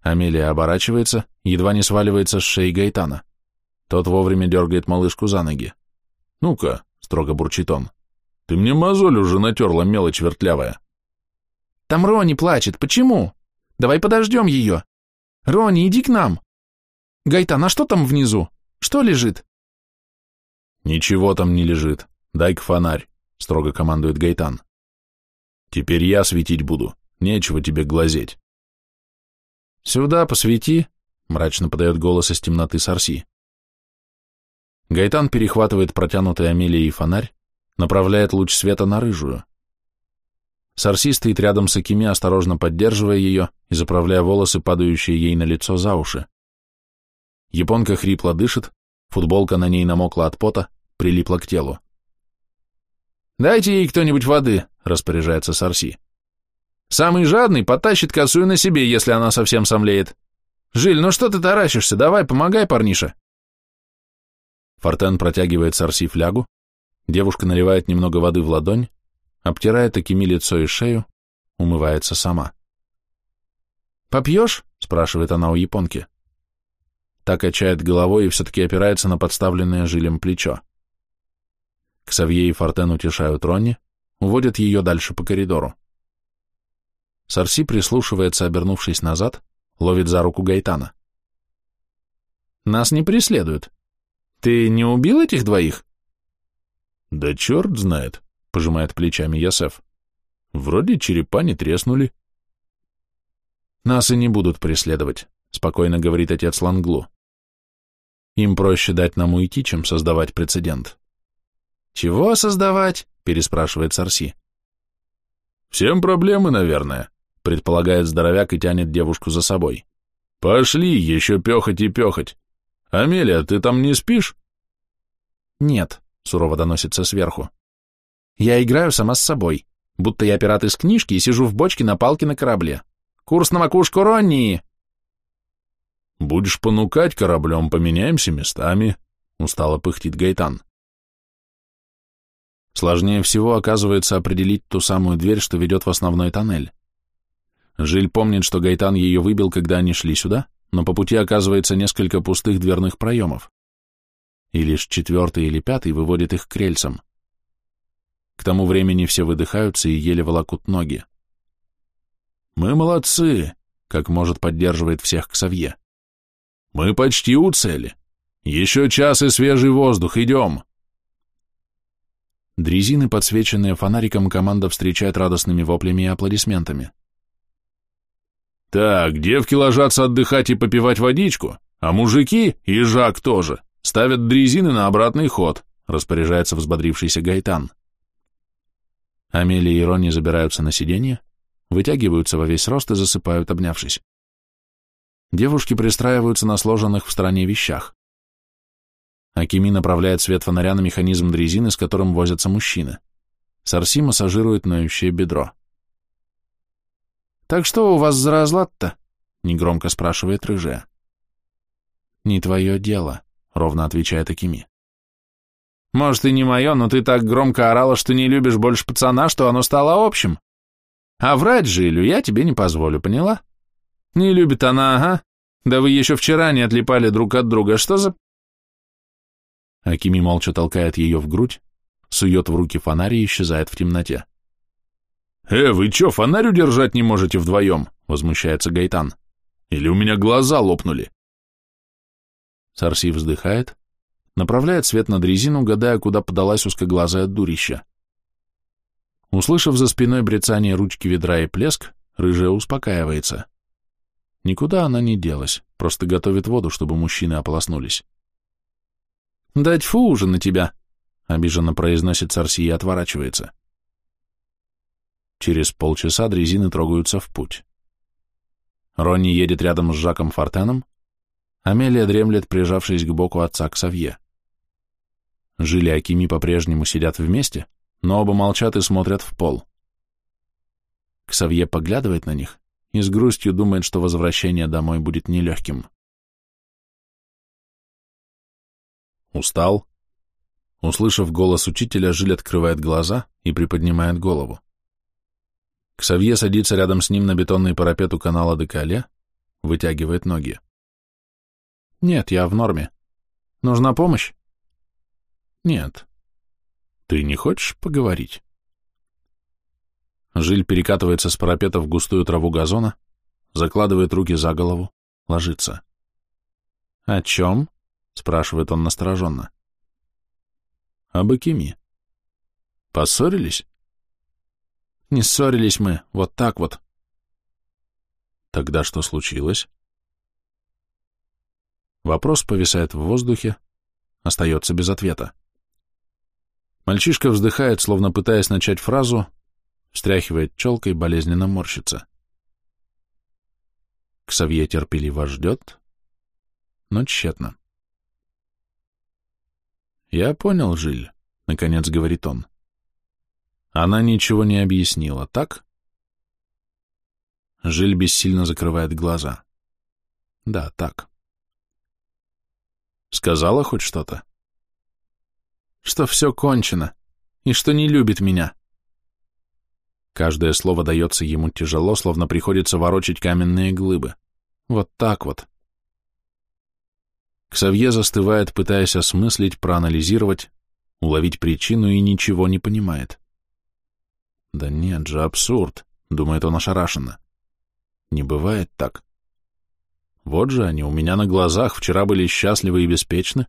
Амелия оборачивается, едва не сваливается с шеи Гайтана. Тот вовремя дергает малышку за ноги. «Ну-ка», — строго бурчит он, — «ты мне мозоль уже натерла, мелочь вертлявая». Там Рони плачет. Почему? Давай подождем ее. Рони, иди к нам. Гайтан, а что там внизу? Что лежит? Ничего там не лежит. Дай-ка фонарь, строго командует Гайтан. Теперь я светить буду. Нечего тебе глазеть. Сюда посвети, мрачно подает голос из темноты Сарси. Гайтан перехватывает протянутый Амелией фонарь, направляет луч света на рыжую. Сарси стоит рядом с Акими, осторожно поддерживая ее и заправляя волосы, падающие ей на лицо за уши. Японка хрипло дышит, футболка на ней намокла от пота, прилипла к телу. «Дайте ей кто-нибудь воды», — распоряжается Сарси. «Самый жадный потащит косую на себе, если она совсем сомлеет. Жиль, ну что ты таращишься? Давай, помогай, парниша». Фортен протягивает Сарси флягу, девушка наливает немного воды в ладонь, обтирает Акими лицо и шею, умывается сама. «Попьешь?» — спрашивает она у японки. Так качает головой и все-таки опирается на подставленное жилем плечо. Ксавье и Фортен утешают Ронни, уводят ее дальше по коридору. Сарси прислушивается, обернувшись назад, ловит за руку Гайтана. «Нас не преследуют. Ты не убил этих двоих?» «Да черт знает», пожимает плечами Ясеф. Вроде черепа не треснули. Нас и не будут преследовать, спокойно говорит отец Ланглу. Им проще дать нам уйти, чем создавать прецедент. Чего создавать? переспрашивает Сарси. Всем проблемы, наверное, предполагает здоровяк и тянет девушку за собой. Пошли, еще пехать и пехать. Амелия, ты там не спишь? Нет, сурово доносится сверху. Я играю сама с собой, будто я пират из книжки и сижу в бочке на палке на корабле. Курс на макушку Ронни!» «Будешь понукать кораблем, поменяемся местами», — устало пыхтит Гайтан. Сложнее всего оказывается определить ту самую дверь, что ведет в основной тоннель. Жиль помнит, что Гайтан ее выбил, когда они шли сюда, но по пути оказывается несколько пустых дверных проемов. И лишь четвертый или пятый выводит их к рельсам. К тому времени все выдыхаются и еле волокут ноги. «Мы молодцы!» — как может поддерживает всех Ксавье. «Мы почти у цели. Еще час и свежий воздух, идем!» Дрезины, подсвеченные фонариком, команда встречает радостными воплями и аплодисментами. Так, девки ложатся отдыхать и попивать водичку, а мужики, и Жак тоже, ставят дрезины на обратный ход, распоряжается взбодрившийся Гайтан. Амелия и Ронни забираются на сиденье, вытягиваются во весь рост и засыпают, обнявшись. Девушки пристраиваются на сложенных в стороне вещах. Акими направляет свет фонаря на механизм дрезины, с которым возятся мужчины. Сарси массажирует ноющее бедро. «Так что у вас за разлад-то?» — негромко спрашивает рыжая. «Не твое дело», — ровно отвечает Акими. «Может, и не мое, но ты так громко орала, что не любишь больше пацана, что оно стало общим. А врать Жилю я тебе не позволю, поняла? Не любит она, ага. Да вы еще вчера не отлипали друг от друга. Что за...» Акими молча толкает ее в грудь, сует в руки фонарь и исчезает в темноте. «Э, вы чё, фонарь удержать не можете вдвоем?» — возмущается Гайтан. «Или у меня глаза лопнули?» Сарси вздыхает, направляет свет на дрезину, гадая, куда подалась узкоглазая дурища. Услышав за спиной брецание ручки ведра и плеск, рыжая успокаивается. Никуда она не делась, просто готовит воду, чтобы мужчины ополоснулись. «Дать фу уже на тебя!» — обиженно произносит Сарси и отворачивается. Через полчаса дрезины трогаются в путь. Ронни едет рядом с Жаком Фортеном, Амелия дремлет, прижавшись к боку отца Ксавье. Жили Акими по-прежнему сидят вместе, но оба молчат и смотрят в пол. Ксавье поглядывает на них и с грустью думает, что возвращение домой будет нелегким. Устал? Услышав голос учителя, Жиль открывает глаза и приподнимает голову. Ксавье садится рядом с ним на бетонный парапет у канала Декале, вытягивает ноги. «Нет, я в норме. Нужна помощь?» «Нет. Ты не хочешь поговорить?» Жиль перекатывается с парапета в густую траву газона, закладывает руки за голову, ложится. «О чем?» — спрашивает он настороженно. «Об Акими. Поссорились?» Не ссорились мы, вот так вот. Тогда что случилось? Вопрос повисает в воздухе, остается без ответа. Мальчишка вздыхает, словно пытаясь начать фразу, встряхивает челкой, болезненно морщится. Ксавье терпеливо ждет, но тщетно. «Я понял, Жиль», — наконец говорит он. Она ничего не объяснила, так? Жиль бессильно закрывает глаза. Да, так. Сказала хоть что-то? Что все кончено, и что не любит меня. Каждое слово дается ему тяжело, словно приходится ворочать каменные глыбы. Вот так вот. Ксавье застывает, пытаясь осмыслить, проанализировать, уловить причину и ничего не понимает. Да нет же, абсурд, думает он ошарашенно. Не бывает так. Вот же они у меня на глазах вчера были счастливы и беспечны,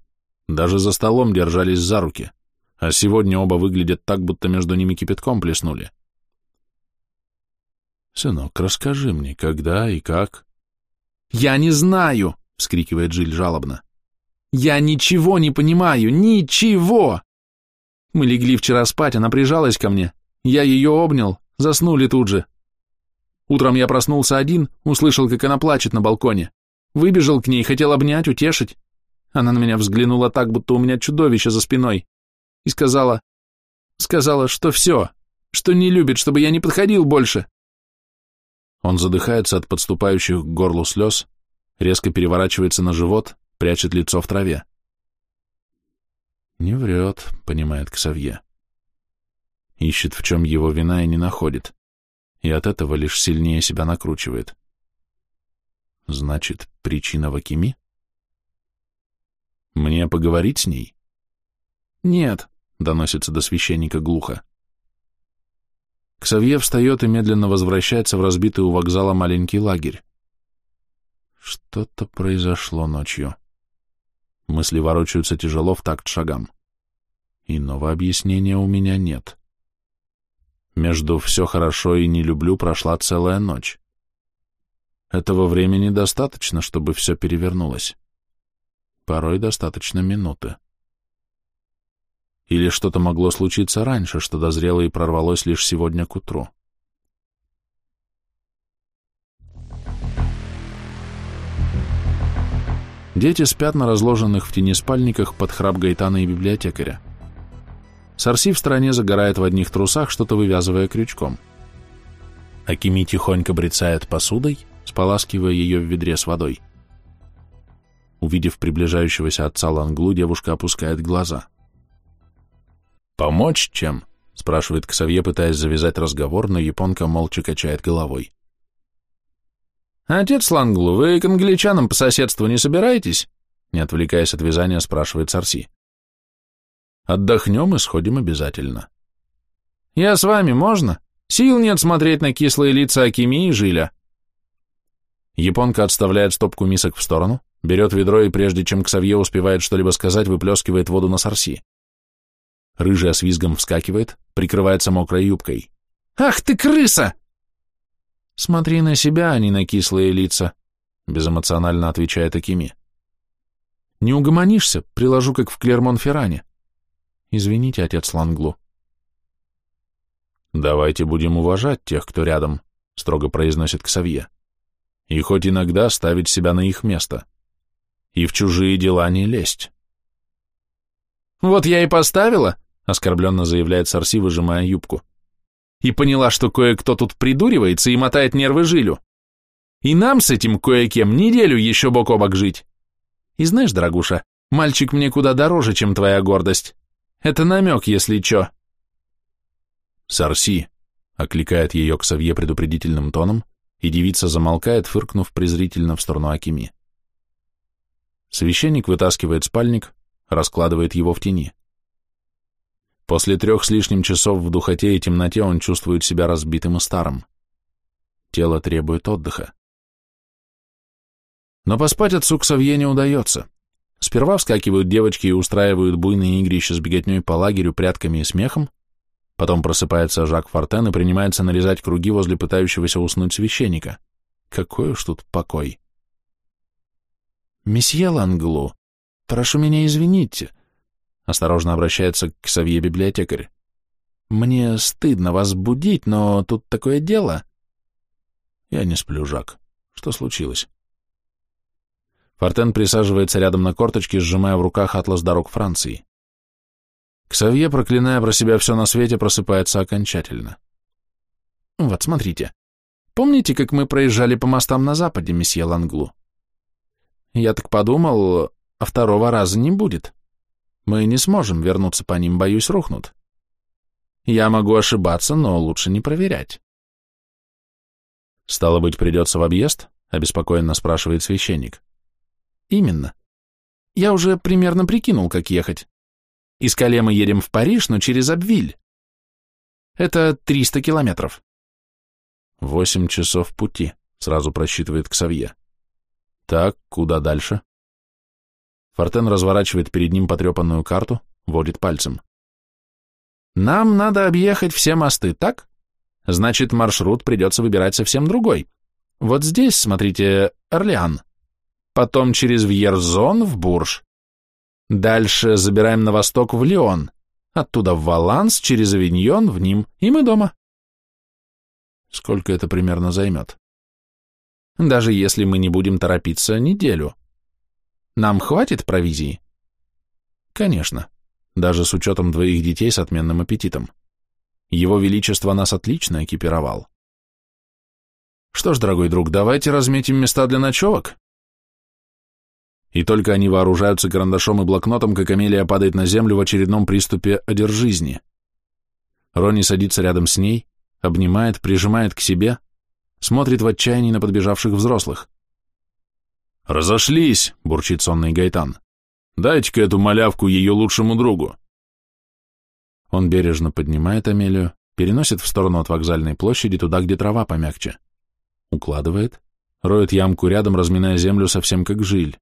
даже за столом держались за руки, а сегодня оба выглядят так, будто между ними кипятком плеснули. «Сынок, расскажи мне, когда и как?» «Я не знаю!» — вскрикивает Жиль жалобно. «Я ничего не понимаю! Ничего!» Мы легли вчера спать, она прижалась ко мне, я ее обнял, заснули тут же. Утром я проснулся один, услышал, как она плачет на балконе. Выбежал к ней, хотел обнять, утешить. Она на меня взглянула так, будто у меня чудовище за спиной. И сказала... Сказала, что все, что не любит, чтобы я не подходил больше. Он задыхается от подступающих к горлу слез, резко переворачивается на живот, прячет лицо в траве. «Не врет», — понимает Ксавье. ищет, в чем его вина, и не находит, и от этого лишь сильнее себя накручивает. Значит, причина в Акими? Мне поговорить с ней? Нет, доносится до священника глухо. Ксавье встает и медленно возвращается в разбитый у вокзала маленький лагерь. Что-то произошло ночью. Мысли ворочаются тяжело в такт шагам. Иного объяснения у меня нет. Между «все хорошо» и «не люблю» прошла целая ночь. Этого времени достаточно, чтобы все перевернулось. Порой достаточно минуты. Или что-то могло случиться раньше, что дозрело и прорвалось лишь сегодня к утру. Дети спят на разложенных в тени спальниках под храп Гайтана и библиотекаря. Сарси в стороне загорает в одних трусах, что-то вывязывая крючком. Акими тихонько брецает посудой, споласкивая ее в ведре с водой. Увидев приближающегося отца Ланглу, девушка опускает глаза. «Помочь чем?» — спрашивает Ксавье, пытаясь завязать разговор, но японка молча качает головой. «Отец Ланглу, вы к англичанам по соседству не собираетесь?» Не отвлекаясь от вязания, спрашивает Сарси. «Отдохнем и сходим обязательно». «Я с вами, можно? Сил нет смотреть на кислые лица Акими и Жиля». Японка отставляет стопку мисок в сторону, берет ведро и прежде чем Ксавье успевает что-либо сказать, выплескивает воду на Сарси. Рыжая с визгом вскакивает, прикрывается мокрой юбкой. «Ах ты крыса!» «Смотри на себя, а не на кислые лица», — безэмоционально отвечает Акими. «Не угомонишься, приложу, как в Клермон-Ферране. Извините, отец Ланглу». «Давайте будем уважать тех, кто рядом», — строго произносит Ксавье. «И хоть иногда ставить себя на их место. И в чужие дела не лезть». «Вот я и поставила», — оскорбленно заявляет Сарси, выжимая юбку и поняла, что кое-кто тут придуривается и мотает нервы жилю. И нам с этим кое-кем неделю еще бок о бок жить. И знаешь, дорогуша, мальчик мне куда дороже, чем твоя гордость. Это намек, если чё. Сарси, окликает ее к Савье предупредительным тоном, и девица замолкает, фыркнув презрительно в сторону Акими. Священник вытаскивает спальник, раскладывает его в тени. После трех с лишним часов в духоте и темноте он чувствует себя разбитым и старым. Тело требует отдыха. Но поспать отцу Ксавье не удается. Сперва вскакивают девочки и устраивают буйные игрища с беготней по лагерю, прятками и смехом, потом просыпается Жак Фортен и принимается нарезать круги возле пытающегося уснуть священника. Какой уж тут покой. «Месье Ланглу, прошу меня извините, Осторожно обращается к Савье библиотекарь. «Мне стыдно вас будить, но тут такое дело». «Я не сплю, Жак. Что случилось?» Фортен присаживается рядом на корточке, сжимая в руках атлас дорог Франции. Ксавье, проклиная про себя все на свете, просыпается окончательно. «Вот, смотрите. Помните, как мы проезжали по мостам на западе, месье Ланглу? Я так подумал, а второго раза не будет. Мы не сможем вернуться по ним, боюсь, рухнут. Я могу ошибаться, но лучше не проверять. Стало быть, придется в объезд? Обеспокоенно спрашивает священник. Именно. Я уже примерно прикинул, как ехать. Из Кале мы едем в Париж, но через Абвиль. Это 300 километров. Восемь часов пути, сразу просчитывает Ксавье. Так, куда дальше? Фортен разворачивает перед ним потрепанную карту, водит пальцем. «Нам надо объехать все мосты, так? Значит, маршрут придется выбирать совсем другой. Вот здесь, смотрите, Орлеан. Потом через Вьерзон в Бурж. Дальше забираем на восток в Лион. Оттуда в Валанс, через Авиньон, в Ним, и мы дома». Сколько это примерно займет? Даже если мы не будем торопиться неделю. Нам хватит провизии? Конечно, даже с учетом двоих детей с отменным аппетитом. Его Величество нас отлично экипировал. Что ж, дорогой друг, давайте разметим места для ночевок. И только они вооружаются карандашом и блокнотом, как Амелия падает на землю в очередном приступе одержизни. Ронни садится рядом с ней, обнимает, прижимает к себе, смотрит в отчаянии на подбежавших взрослых. «Разошлись!» — бурчит сонный Гайтан. «Дайте-ка эту малявку ее лучшему другу!» Он бережно поднимает Амелию, переносит в сторону от вокзальной площади, туда, где трава помягче. Укладывает, роет ямку рядом, разминая землю совсем как жиль.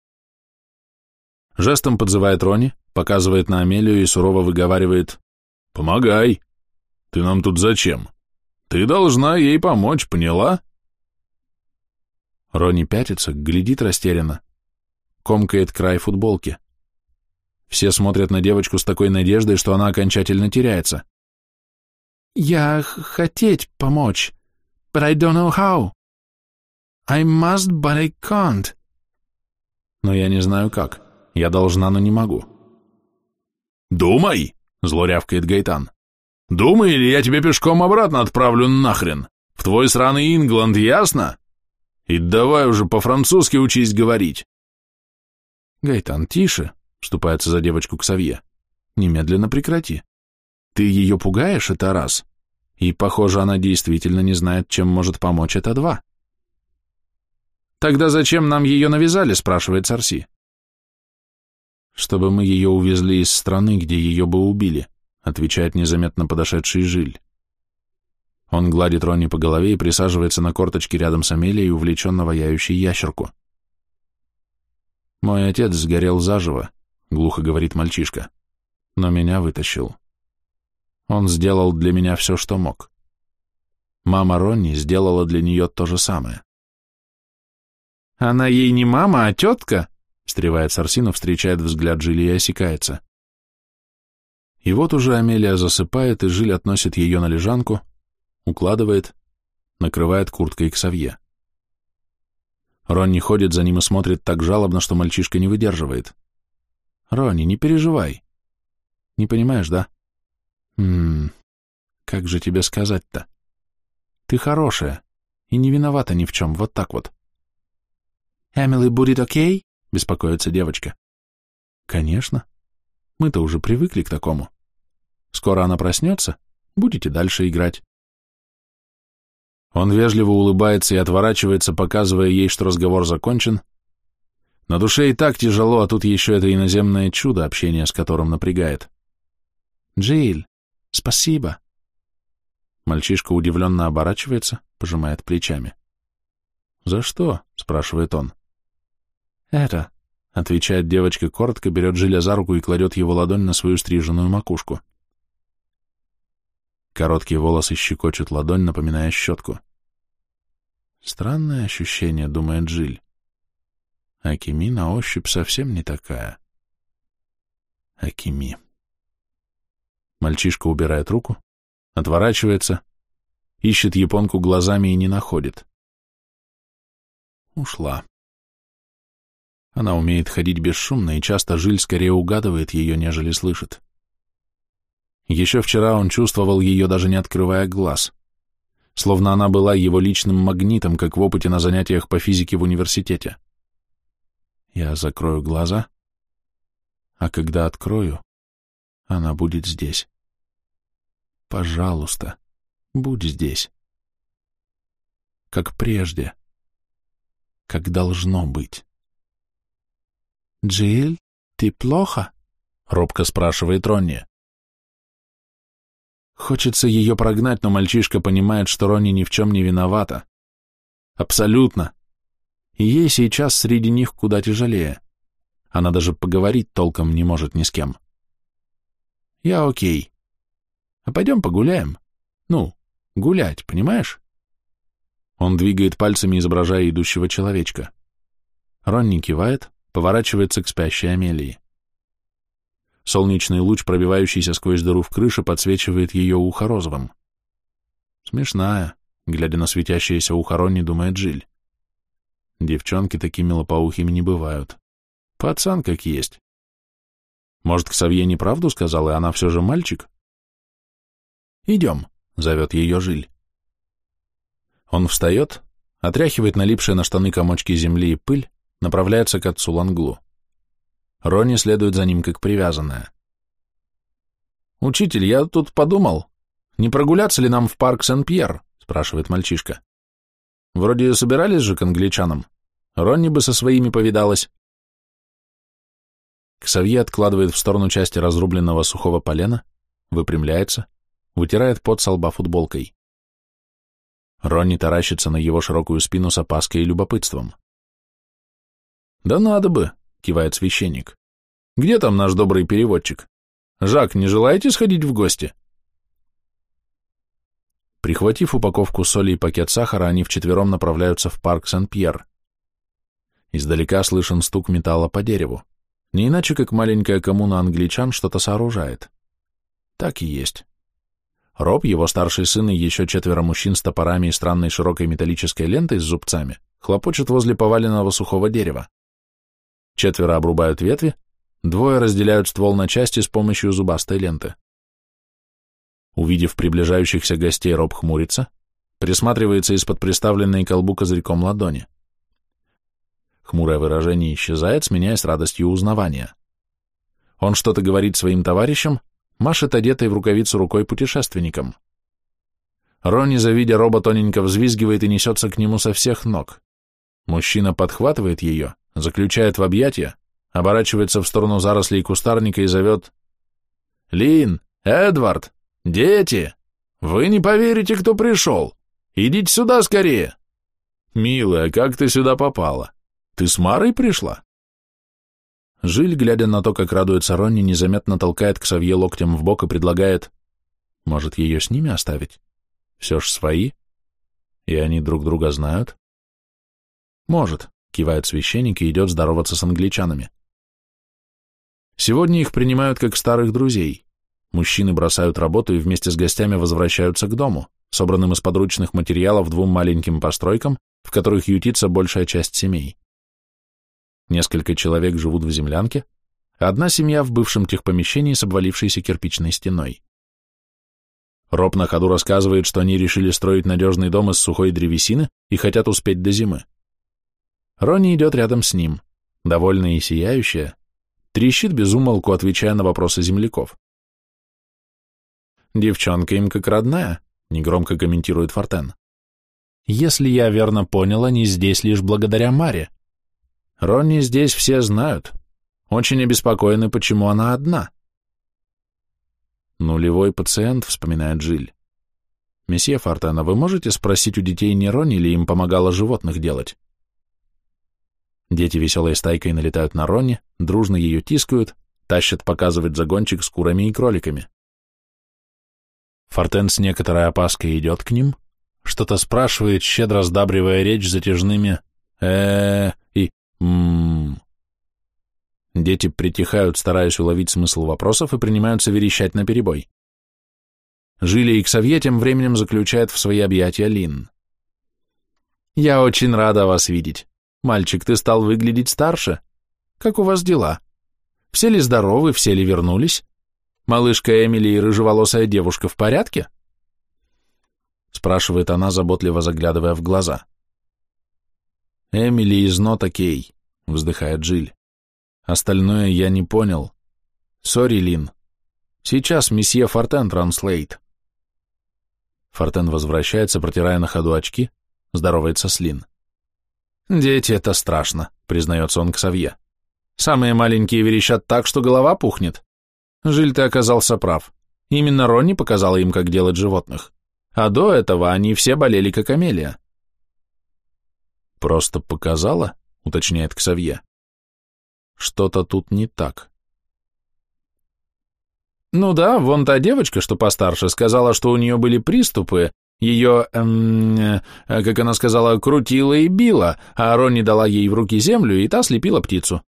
Жестом подзывает Рони, показывает на Амелию и сурово выговаривает «Помогай! Ты нам тут зачем? Ты должна ей помочь, поняла?» Рони пятится, глядит растерянно, комкает край футболки. Все смотрят на девочку с такой надеждой, что она окончательно теряется. «Я хотеть помочь, but I don't know how. I must, but I can't». Но я не знаю как. Я должна, но не могу. «Думай!» — зло рявкает Гайтан. «Думай, или я тебе пешком обратно отправлю нахрен. В твой сраный Ингланд, ясно? И давай уже по-французски учись говорить». «Гайтан, тише!» — вступается за девочку к Савье. «Немедленно прекрати. Ты ее пугаешь, это раз. И, похоже, она действительно не знает, чем может помочь, это два». «Тогда зачем нам ее навязали?» — спрашивает Сарси чтобы мы ее увезли из страны, где ее бы убили, отвечает незаметно подошедший Жиль. Он гладит Ронни по голове и присаживается на корточке рядом с Амелией, увлеченно ваяющей ящерку. «Мой отец сгорел заживо», — глухо говорит мальчишка, — «но меня вытащил. Он сделал для меня все, что мог. Мама Ронни сделала для нее то же самое». «Она ей не мама, а тетка?» встревает Сарсина, встречает взгляд Жили и осекается. И вот уже Амелия засыпает, и Жиль относит ее на лежанку, укладывает, накрывает курткой к совье. Ронни ходит за ним и смотрит так жалобно, что мальчишка не выдерживает. «Ронни, не переживай. Не понимаешь, да? Ммм, как же тебе сказать-то? Ты хорошая и не виновата ни в чем, вот так вот». «Эмили будет окей?» — беспокоится девочка. «Конечно. Мы-то уже привыкли к такому. Скоро она проснется, будете дальше играть». Он вежливо улыбается и отворачивается, показывая ей, что разговор закончен. На душе и так тяжело, а тут еще это иноземное чудо, общение с которым напрягает. «Джилл, спасибо». Мальчишка удивленно оборачивается, пожимает плечами. «За что?» — спрашивает он. «Это», — отвечает девочка коротко, берет Жиля за руку и кладет его ладонь на свою стриженную макушку. Короткие волосы щекочут ладонь, напоминая щетку. Странное ощущение, думает Жиль. Акими на ощупь совсем не такая. Акими. Мальчишка убирает руку, отворачивается, ищет японку глазами и не находит. Ушла. Она умеет ходить бесшумно, и часто Жиль скорее угадывает ее, нежели слышит. Еще вчера он чувствовал ее, даже не открывая глаз. Словно она была его личным магнитом, как в опыте на занятиях по физике в университете. Я закрою глаза, а когда открою, она будет здесь. Пожалуйста, будь здесь. Как прежде, как должно быть. «Джилл, ты плохо?» — робко спрашивает Ронни. Хочется ее прогнать, но мальчишка понимает, что Ронни ни в чем не виновата. Абсолютно. И ей сейчас среди них куда тяжелее. Она даже поговорить толком не может ни с кем. Я окей. А пойдем погуляем. Ну, гулять, понимаешь? Он двигает пальцами, изображая идущего человечка. Ронни кивает, поворачивается к спящей Амелии. Солнечный луч, пробивающийся сквозь дыру в крыше, подсвечивает ее ухо розовым. Смешная, глядя на светящееся ухо Ронни, думает Джиль. Девчонки такими лопоухими не бывают. Пацан как есть. Может, Ксавье неправду сказал, и она все же мальчик? «Идем», — зовет ее Жиль. Он встает, отряхивает налипшие на штаны комочки земли и пыль, направляется к отцу Ланглу. Ронни следует за ним как привязанная. «Учитель, я тут подумал. не прогуляться ли нам в парк Сен-Пьер?» — спрашивает мальчишка. «Вроде собирались же к англичанам. Ронни бы со своими повидалась». Ксавье откладывает в сторону части разрубленного сухого полена, выпрямляется, вытирает пот со лба футболкой. Ронни таращится на его широкую спину с опаской и любопытством. «Да надо бы», — кивает священник. «Где там наш добрый переводчик? Жак, не желаете сходить в гости?» Прихватив упаковку соли и пакет сахара, они вчетвером направляются в парк Сен-Пьер. Издалека слышен стук металла по дереву. Не иначе, как маленькая коммуна англичан что-то сооружает. Так и есть. Роб, его старший сын и еще четверо мужчин с топорами и странной широкой металлической лентой с зубцами хлопочут возле поваленного сухого дерева. Четверо обрубают ветви, двое разделяют ствол на части с помощью зубастой ленты. Увидев приближающихся гостей, Роб хмурится, присматривается из-под приставленной колбу козырьком ладони. Хмурое выражение исчезает, сменяясь радостью узнавания. Он что-то говорит своим товарищам, машет одетой в рукавицу рукой путешественникам. Ронни, завидя Роба, тоненько взвизгивает и несется к нему со всех ног. Мужчина подхватывает ее, заключает в объятия, оборачивается в сторону зарослей кустарника и зовет «Лин! Эдвард!» «Дети, вы не поверите, кто пришел. Идите сюда скорее!» «Милая, как ты сюда попала? Ты с Марой пришла?» Жиль, глядя на то, как радуется Ронни, незаметно толкает к Савье локтем в бок и предлагает, «Может, ее с ними оставить? Все ж свои? И они друг друга знают?» «Может», — кивает священник и идет здороваться с англичанами. Сегодня их принимают как старых друзей. Мужчины бросают работу и вместе с гостями возвращаются к дому, собранным из подручных материалов двум маленьким постройкам, в которых ютится большая часть семей. Несколько человек живут в землянке, одна семья в бывшем техпомещении с обвалившейся кирпичной стеной. Роб на ходу рассказывает, что они решили строить надежный дом из сухой древесины и хотят успеть до зимы. Ронни идет рядом с ним, довольная и сияющая, трещит без умолку, отвечая на вопросы земляков. Девчонка им как родная, негромко комментирует Фортен. Если я верно понял, они здесь лишь благодаря Маре. Ронни здесь все знают. Очень обеспокоены, почему она одна. Нулевой пациент, вспоминает Жиль. Месье Фортен, а вы можете спросить у детей, не Ронни ли им помогало животных делать? Дети веселой стайкой налетают на Ронни, дружно ее тискают, тащат показывать загончик с курами и кроликами. Фортен с некоторой опаской идет к ним, что-то спрашивает, щедро сдабривая речь затяжными э и м Дети притихают, стараясь уловить смысл вопросов, и принимаются верещать наперебой. Жили и Ксавье тем временем заключает в свои объятия Лин. «Я очень рада вас видеть. Мальчик, ты стал выглядеть старше. Как у вас дела? Все ли здоровы, все ли вернулись? Малышка Эмили и рыжеволосая девушка в порядке? Спрашивает она, заботливо заглядывая в глаза. Эмили из нота Кей, вздыхает Джиль. Остальное я не понял. Сори, Лин. Сейчас месье Фортен транслейт. Фортен возвращается, протирая на ходу очки, здоровается с Лин. «Дети — это страшно», — признается он к Савье. «Самые маленькие верещат так, что голова пухнет. Жиль, ты оказался прав. Именно Ронни показала им, как делать животных. А до этого они все болели, как Амелия. «Просто показала?» — уточняет Ксавье. «Что-то тут не так». «Ну да, вон та девочка, что постарше, сказала, что у нее были приступы, ее, эм, э, как она сказала, крутила и била, а Ронни дала ей в руки землю, и та слепила птицу.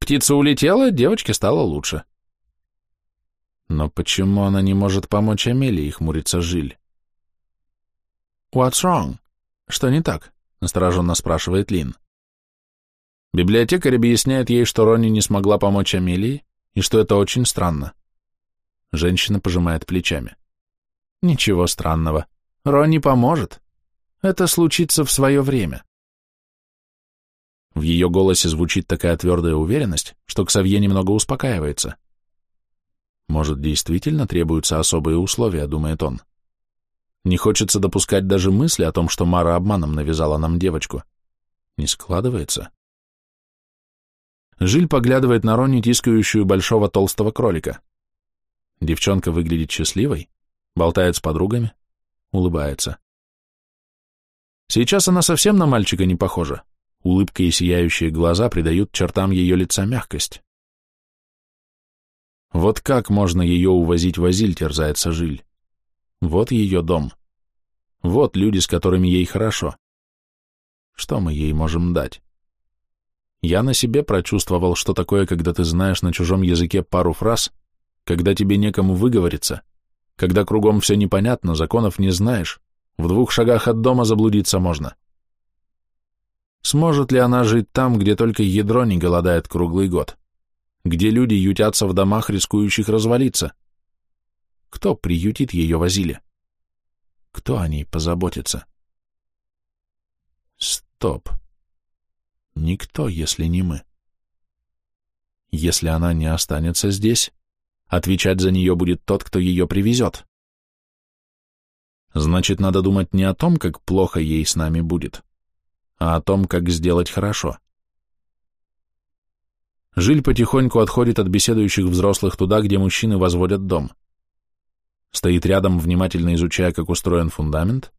Птица улетела, девочке стало лучше. Но почему она не может помочь Амелии, хмурится Жиль? «What's wrong? Что не так?» — настороженно спрашивает Лин. Библиотекарь объясняет ей, что Ронни не смогла помочь Амелии, и что это очень странно. Женщина пожимает плечами. «Ничего странного. Ронни поможет. Это случится в свое время». В ее голосе звучит такая твердая уверенность, что Ксавье немного успокаивается. Может, действительно требуются особые условия, думает он. Не хочется допускать даже мысли о том, что Мара обманом навязала нам девочку. Не складывается. Жиль поглядывает на Ронни, тискающую большого толстого кролика. Девчонка выглядит счастливой, болтает с подругами, улыбается. Сейчас она совсем на мальчика не похожа. Улыбка и сияющие глаза придают чертам ее лица мягкость. Вот как можно ее увозить в Азиль, терзается Жиль. Вот ее дом. Вот люди, с которыми ей хорошо. Что мы ей можем дать? Я на себе прочувствовал, что такое, когда ты знаешь на чужом языке пару фраз, когда тебе некому выговориться, когда кругом все непонятно, законов не знаешь, в двух шагах от дома заблудиться можно. Сможет ли она жить там, где только ядро не голодает круглый год? Где люди ютятся в домах, рискующих развалиться? Кто приютит ее в Азиле? Кто о ней позаботится? Стоп. Никто, если не мы. Если она не останется здесь, отвечать за нее будет тот, кто ее привезет. Значит, надо думать не о том, как плохо ей с нами будет, а о том, как сделать хорошо. Жиль потихоньку отходит от беседующих взрослых туда, где мужчины возводят дом. Стоит рядом, внимательно изучая, как устроен фундамент,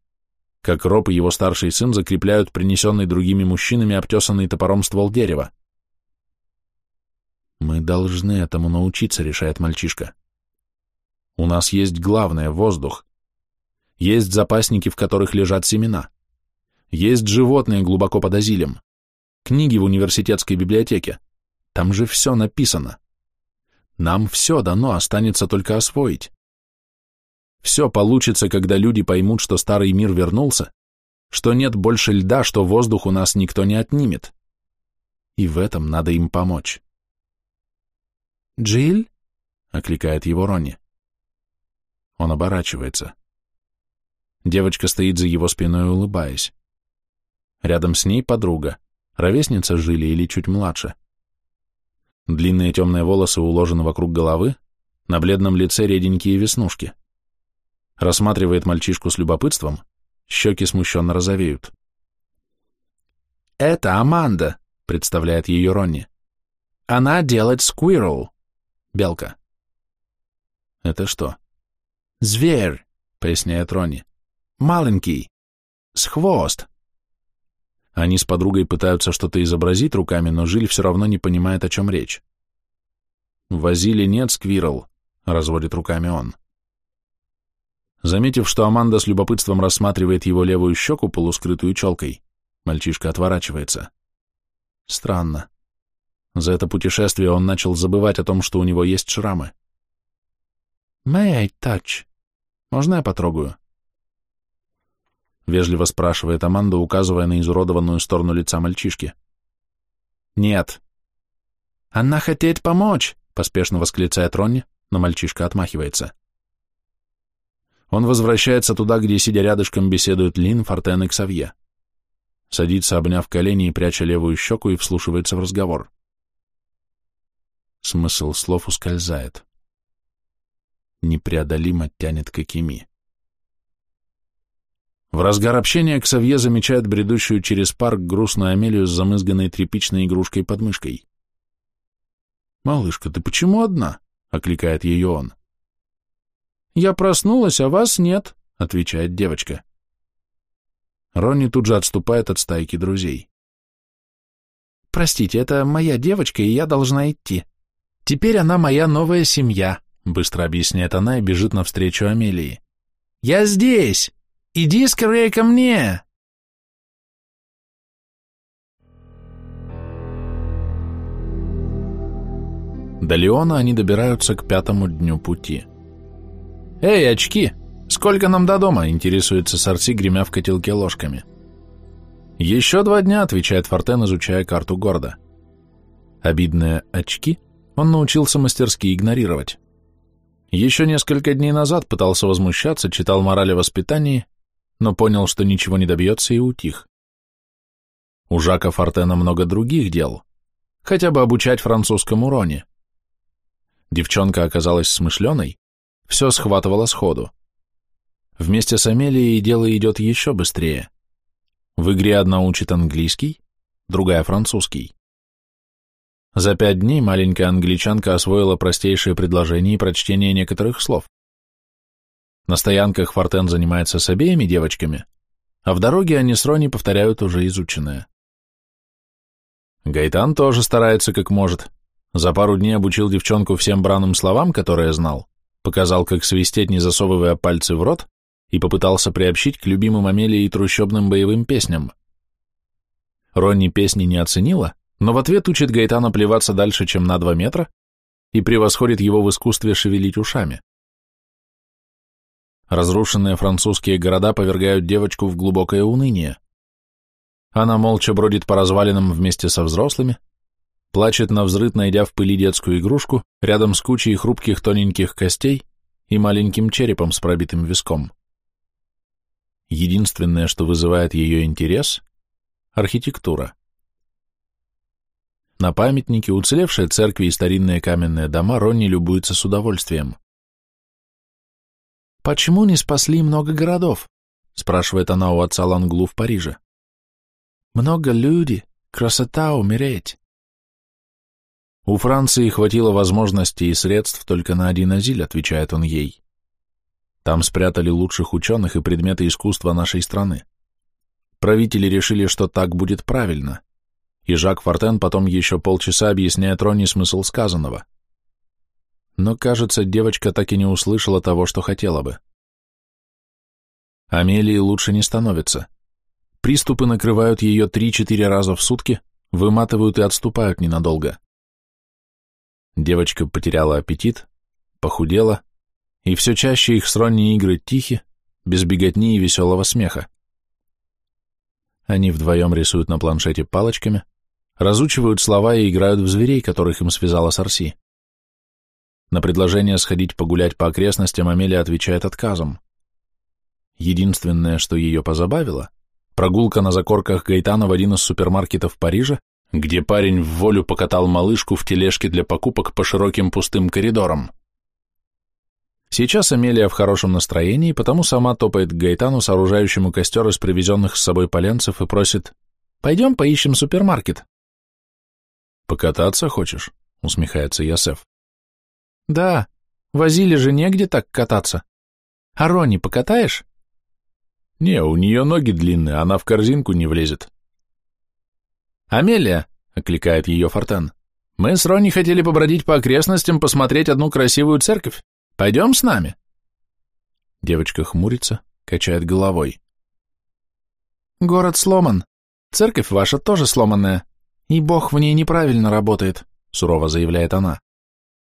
как Роб и его старший сын закрепляют принесенный другими мужчинами обтесанный топором ствол дерева. «Мы должны этому научиться», — решает мальчишка. «У нас есть главное — воздух. Есть запасники, в которых лежат семена. Есть животные глубоко под азилем. Книги в университетской библиотеке. Там же все написано. Нам все дано, останется только освоить. Все получится, когда люди поймут, что старый мир вернулся, что нет больше льда, что воздух у нас никто не отнимет. И в этом надо им помочь. «Джилл?» — окликает его Ронни. Он оборачивается. Девочка стоит за его спиной, улыбаясь. Рядом с ней подруга, ровесница Жили или чуть младше. Длинные темные волосы уложены вокруг головы, на бледном лице реденькие веснушки. Рассматривает мальчишку с любопытством, щеки смущенно розовеют. «Это Аманда», — представляет ее Ронни. «Она делает сквирл». Белка. «Это что?» «Зверь», — поясняет Ронни. Маленький. С хвост. Они с подругой пытаются что-то изобразить руками, но Жиль все равно не понимает, о чем речь. «Возили нет, Сквирл», — разводит руками он. Заметив, что Аманда с любопытством рассматривает его левую щеку, полускрытую челкой, мальчишка отворачивается. Странно. За это путешествие он начал забывать о том, что у него есть шрамы. «May I touch?» «Можно я потрогаю?» — вежливо спрашивает Аманда, указывая на изуродованную сторону лица мальчишки. «Нет». «Она хотеть помочь», — поспешно восклицает Ронни, но мальчишка отмахивается. Он возвращается туда, где, сидя рядышком, беседуют Лин, Фортен и Ксавье. Садится, обняв колени и пряча левую щеку, и вслушивается в разговор. Смысл слов ускользает. Непреодолимо тянет к Акими. В разгар общения Ксавье замечает бредущую через парк грустную Амелию с замызганной тряпичной игрушкой под мышкой. «Малышка, ты почему одна?» — окликает ее он. «Я проснулась, а вас нет», — отвечает девочка. Ронни тут же отступает от стайки друзей. «Простите, это моя девочка, и я должна идти. Теперь она моя новая семья», — быстро объясняет она и бежит навстречу Амелии. «Я здесь!» Иди скорее ко мне!» До Леона они добираются к пятому дню пути. «Эй, очки! Сколько нам до дома?» — интересуется Сарси, гремя в котелке ложками. «Еще два дня», — отвечает Фортен, изучая карту города. Обидные очки он научился мастерски игнорировать. Еще несколько дней назад пытался возмущаться, читал морали воспитания но понял, что ничего не добьется и утих. У Жака Фортена много других дел, хотя бы обучать французскому Роне. Девчонка оказалась смышленой, все схватывала сходу. Вместе с Амелией дело идет еще быстрее. В игре одна учит английский, другая французский. За пять дней маленькая англичанка освоила простейшие предложения и прочтение некоторых слов. На стоянках Фортен занимается с обеими девочками, а в дороге они с Рони повторяют уже изученное. Гайтан тоже старается как может. За пару дней обучил девчонку всем бранным словам, которые знал, показал, как свистеть, не засовывая пальцы в рот, и попытался приобщить к любимым Амелии и трущобным боевым песням. Ронни песни не оценила, но в ответ учит Гайтана плеваться дальше, чем на два метра, и превосходит его в искусстве шевелить ушами. Разрушенные французские города повергают девочку в глубокое уныние. Она молча бродит по развалинам вместе со взрослыми, плачет на взрыв, найдя в пыли детскую игрушку рядом с кучей хрупких тоненьких костей и маленьким черепом с пробитым виском. Единственное, что вызывает ее интерес — архитектура. На памятнике, уцелевшие церкви и старинные каменные дома Ронни любуется с удовольствием. «Почему не спасли много городов?» — спрашивает она у отца Ланглу в Париже. «Много люди, красота умереть». «У Франции хватило возможностей и средств только на один азиль», — отвечает он ей. «Там спрятали лучших ученых и предметы искусства нашей страны. Правители решили, что так будет правильно и Жак Фортен потом еще полчаса объясняет Ронни смысл сказанного. Но, кажется, девочка так и не услышала того, что хотела бы. Амелии лучше не становится. Приступы накрывают ее три-четыре раза в сутки, выматывают и отступают ненадолго. Девочка потеряла аппетит, похудела, и все чаще их с Ронни игры тихи, без беготни и веселого смеха. Они вдвоем рисуют на планшете палочками, разучивают слова и играют в зверей, которых им связала Сарси. На предложение сходить погулять по окрестностям Амелия отвечает отказом. Единственное, что ее позабавило, прогулка на закорках Гайтана в один из супермаркетов Парижа, где парень в волю покатал малышку в тележке для покупок по широким пустым коридорам. Сейчас Амелия в хорошем настроении, потому сама топает к Гайтану, сооружающему костер из привезенных с собой поленцев, и просит «Пойдем поищем супермаркет». «Покататься хочешь?» — усмехается Ясеф. «Да, возили же негде так кататься. А Рони покатаешь?» «Не, у нее ноги длинные, она в корзинку не влезет». «Амелия!» — окликает ее Фортен. «Мы с Рони хотели побродить по окрестностям, посмотреть одну красивую церковь. Пойдем с нами?» Девочка хмурится, качает головой. «Город сломан. Церковь ваша тоже сломанная. «И бог в ней неправильно работает», — сурово заявляет она.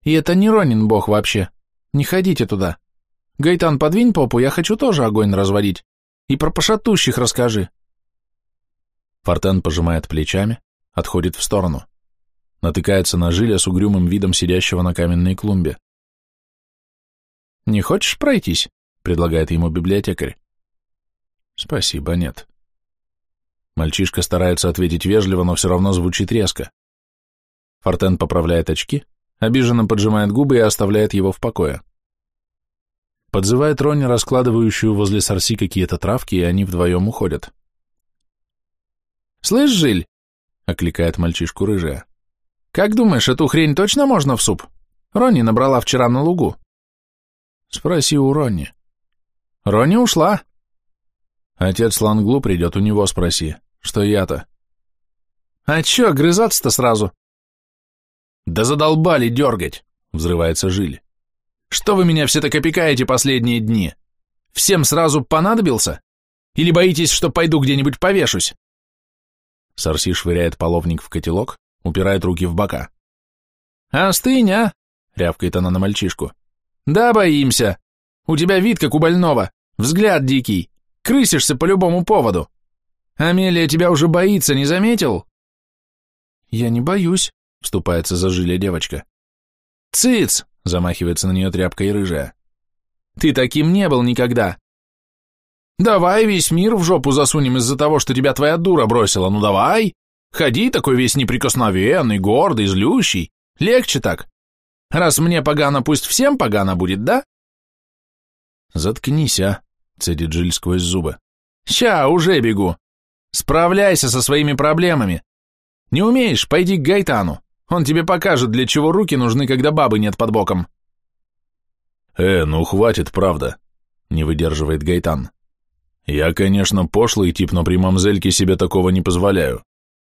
«И это не Ронин бог вообще. Не ходите туда. Гайтан, подвинь попу, я хочу тоже огонь разводить. И про пошатущих расскажи». Фортен пожимает плечами, отходит в сторону. Натыкается на жиля с угрюмым видом сидящего на каменной клумбе. «Не хочешь пройтись?» — предлагает ему библиотекарь. «Спасибо, нет». Мальчишка старается ответить вежливо, но все равно звучит резко. Фортен поправляет очки, обиженно поджимает губы и оставляет его в покое. Подзывает Ронни, раскладывающую возле сорси какие-то травки, и они вдвоем уходят. «Слышь, Жиль!» — окликает мальчишку рыжая. «Как думаешь, эту хрень точно можно в суп? Ронни набрала вчера на лугу». «Спроси у Ронни». «Ронни ушла». «Отец Ланглу придет, у него спроси. Что я-то? А чё, грызаться-то сразу? Да задолбали дергать, взрывается Жиль. Что вы меня все так опекаете последние дни? Всем сразу понадобился? Или боитесь, что пойду где-нибудь повешусь? Сарси швыряет половник в котелок, упирает руки в бока. «Остынь, а!» — рявкает она на мальчишку. «Да, боимся. У тебя вид, как у больного, взгляд дикий, крысишься по любому поводу. Амелия тебя уже боится, не заметил?» «Я не боюсь», — вступается за жиля девочка. «Цыц!» — замахивается на нее тряпкой рыжая. «Ты таким не был никогда!» «Давай весь мир в жопу засунем из-за того, что тебя твоя дура бросила, ну давай! Ходи такой весь неприкосновенный, гордый, злющий, легче так. Раз мне погано, пусть всем погано будет, да?» «Заткнись, а!» —— цедит Жиль сквозь зубы. «Ща, уже бегу! Справляйся со своими проблемами! Не умеешь, пойди к Гайтану, он тебе покажет, для чего руки нужны, когда бабы нет под боком!» «Э, ну хватит, правда!» — не выдерживает Гайтан. «Я, конечно, пошлый тип, но при мамзельке себе такого не позволяю.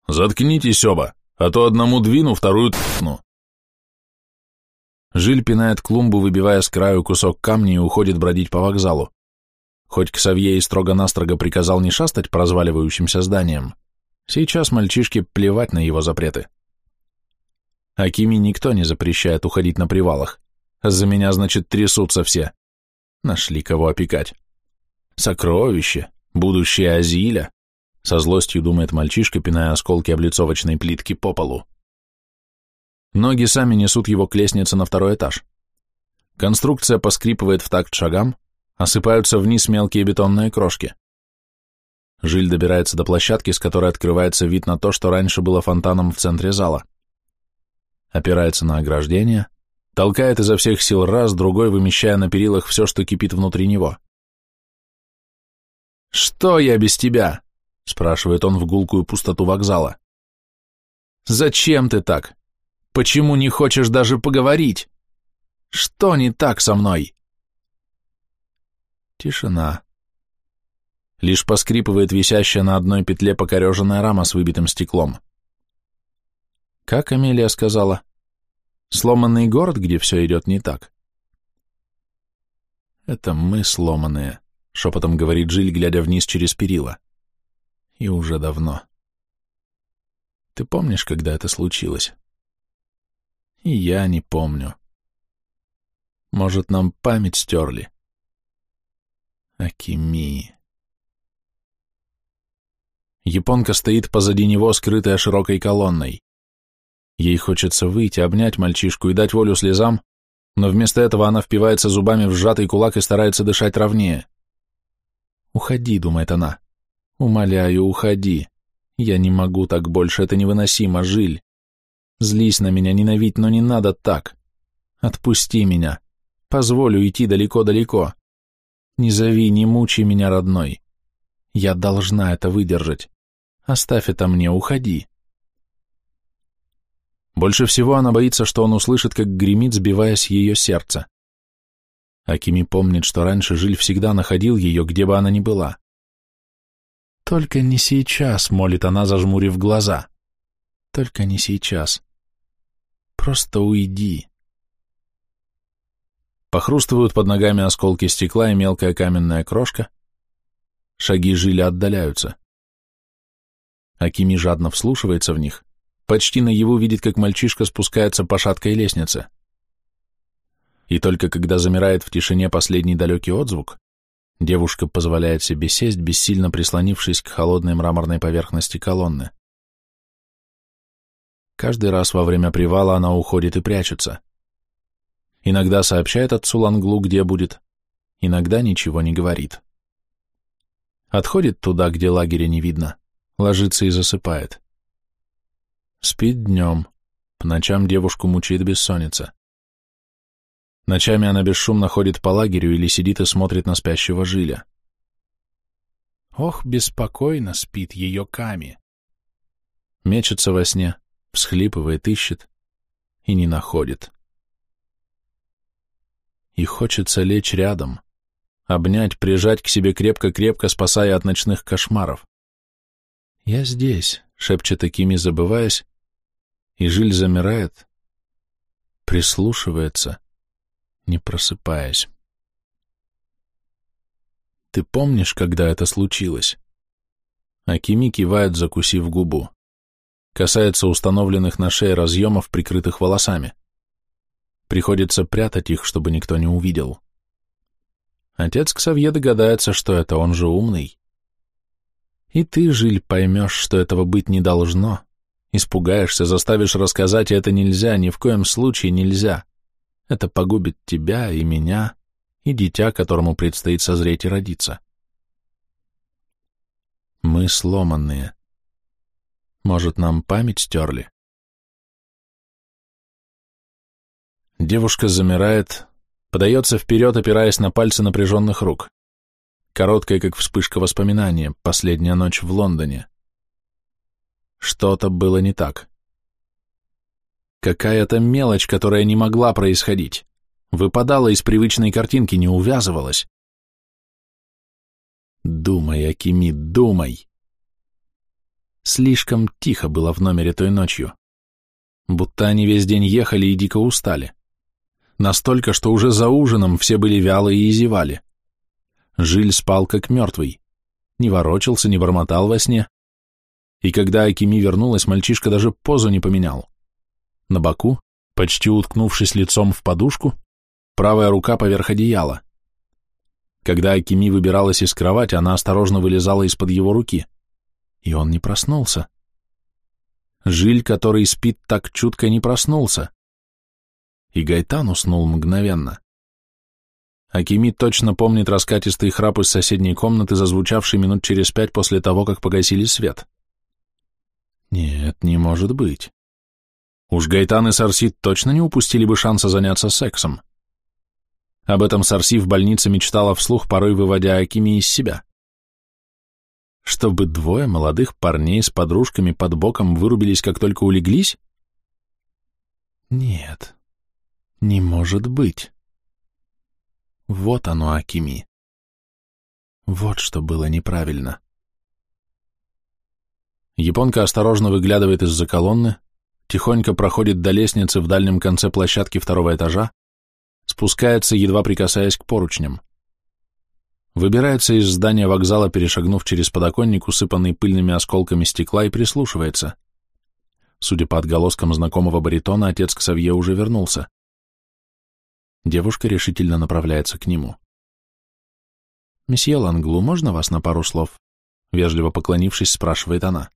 Заткнитесь оба, а то одному двину, вторую тну». Жиль пинает клумбу, выбивая с краю кусок камня и уходит бродить по вокзалу. Хоть Ксавье и строго-настрого приказал не шастать по разваливающимся зданиям, сейчас мальчишке плевать на его запреты. Акими никто не запрещает уходить на привалах. За меня, значит, трясутся все. Нашли кого опекать. Сокровище, будущее Азиля, со злостью думает мальчишка, пиная осколки облицовочной плитки по полу. Ноги сами несут его к лестнице на второй этаж. Конструкция поскрипывает в такт шагам, осыпаются вниз мелкие бетонные крошки. Жиль добирается до площадки, с которой открывается вид на то, что раньше было фонтаном в центре зала. Опирается на ограждение, толкает изо всех сил раз, другой, вымещая на перилах все, что кипит внутри него. «Что я без тебя?» — спрашивает он в гулкую пустоту вокзала. «Зачем ты так? Почему не хочешь даже поговорить? Что не так со мной? Тишина. Лишь поскрипывает висящая на одной петле покореженная рама с выбитым стеклом. Как Амелия сказала? Сломанный город, где все идет не так. Это мы сломанные, шепотом говорит Жиль, глядя вниз через перила. И уже давно. Ты помнишь, когда это случилось? И я не помню. Может, нам память стерли? Акими. Японка стоит позади него, скрытая широкой колонной. Ей хочется выйти, обнять мальчишку и дать волю слезам, но вместо этого она впивается зубами в сжатый кулак и старается дышать ровнее. «Уходи», — думает она. «Умоляю, уходи. Я не могу так больше, это невыносимо, Жиль. Злись на меня, ненавидь, но не надо так. Отпусти меня. Позволю идти далеко-далеко. Не зови, не мучай меня, родной. Я должна это выдержать. Оставь это мне, уходи. Больше всего она боится, что он услышит, как гремит, сбиваясь ее сердце. Акими помнит, что раньше Жиль всегда находил ее, где бы она ни была. «Только не сейчас», — молит она, зажмурив глаза. «Только не сейчас. Просто уйди. Похрустывают под ногами осколки стекла и мелкая каменная крошка. Шаги жили отдаляются. Акими жадно вслушивается в них. Почти наяву видит, как мальчишка спускается по шаткой лестнице. И только когда замирает в тишине последний далекий отзвук, девушка позволяет себе сесть, бессильно прислонившись к холодной мраморной поверхности колонны. Каждый раз во время привала она уходит и прячется. Иногда сообщает отцу Ланглу, где будет, иногда ничего не говорит. Отходит туда, где лагеря не видно, ложится и засыпает. Спит днем, по ночам девушку мучает бессонница. Ночами она бесшумно ходит по лагерю или сидит и смотрит на спящего жиля. Ох, беспокойно спит ее Ками. Мечется во сне, всхлипывает, ищет и не находит. И хочется лечь рядом, обнять, прижать к себе крепко-крепко, спасая от ночных кошмаров. «Я здесь», — шепчет такими, забываясь, и Жиль замирает, прислушивается, не просыпаясь. «Ты помнишь, когда это случилось?» Акими кивает, закусив губу касается установленных на шее разъемов, прикрытых волосами. Приходится прятать их, чтобы никто не увидел. Отец Ксавье догадается, что это он же умный. И ты, Жиль, поймешь, что этого быть не должно. Испугаешься, заставишь рассказать, и это нельзя, ни в коем случае нельзя. Это погубит тебя и меня, и дитя, которому предстоит созреть и родиться. Мы сломанные. Может, нам память стерли? Девушка замирает, подается вперед, опираясь на пальцы напряженных рук. короткое, как вспышка воспоминания, последняя ночь в Лондоне. Что-то было не так. Какая-то мелочь, которая не могла происходить, выпадала из привычной картинки, не увязывалась. Думай, Акими, думай. Слишком тихо было в номере той ночью. Будто они весь день ехали и дико устали. Настолько, что уже за ужином все были вялые и зевали. Жиль спал как мертвый. Не ворочался, не бормотал во сне. И когда Акими вернулась, мальчишка даже позу не поменял. На боку, почти уткнувшись лицом в подушку, правая рука поверх одеяла. Когда Акими выбиралась из кровати, она осторожно вылезала из-под его руки. И он не проснулся. Жиль, который спит так чутко, не проснулся. И Гайтан уснул мгновенно. Акими точно помнит раскатистый храп из соседней комнаты, зазвучавший минут через пять после того, как погасили свет. Нет, не может быть. Уж Гайтан и Сарси точно не упустили бы шанса заняться сексом. Об этом Сарси в больнице мечтала вслух, порой выводя Акими из себя. Чтобы двое молодых парней с подружками под боком вырубились, как только улеглись? Нет, не может быть. Вот оно, Акими. Вот что было неправильно. Японка осторожно выглядывает из-за колонны, тихонько проходит до лестницы в дальнем конце площадки второго этажа, спускается, едва прикасаясь к поручням. Выбирается из здания вокзала, перешагнув через подоконник, усыпанный пыльными осколками стекла, и прислушивается. Судя по отголоскам знакомого баритона, отец Ксавье уже вернулся. Девушка решительно направляется к нему. «Месье Ланглу, можно вас на пару слов?» Вежливо поклонившись, спрашивает она.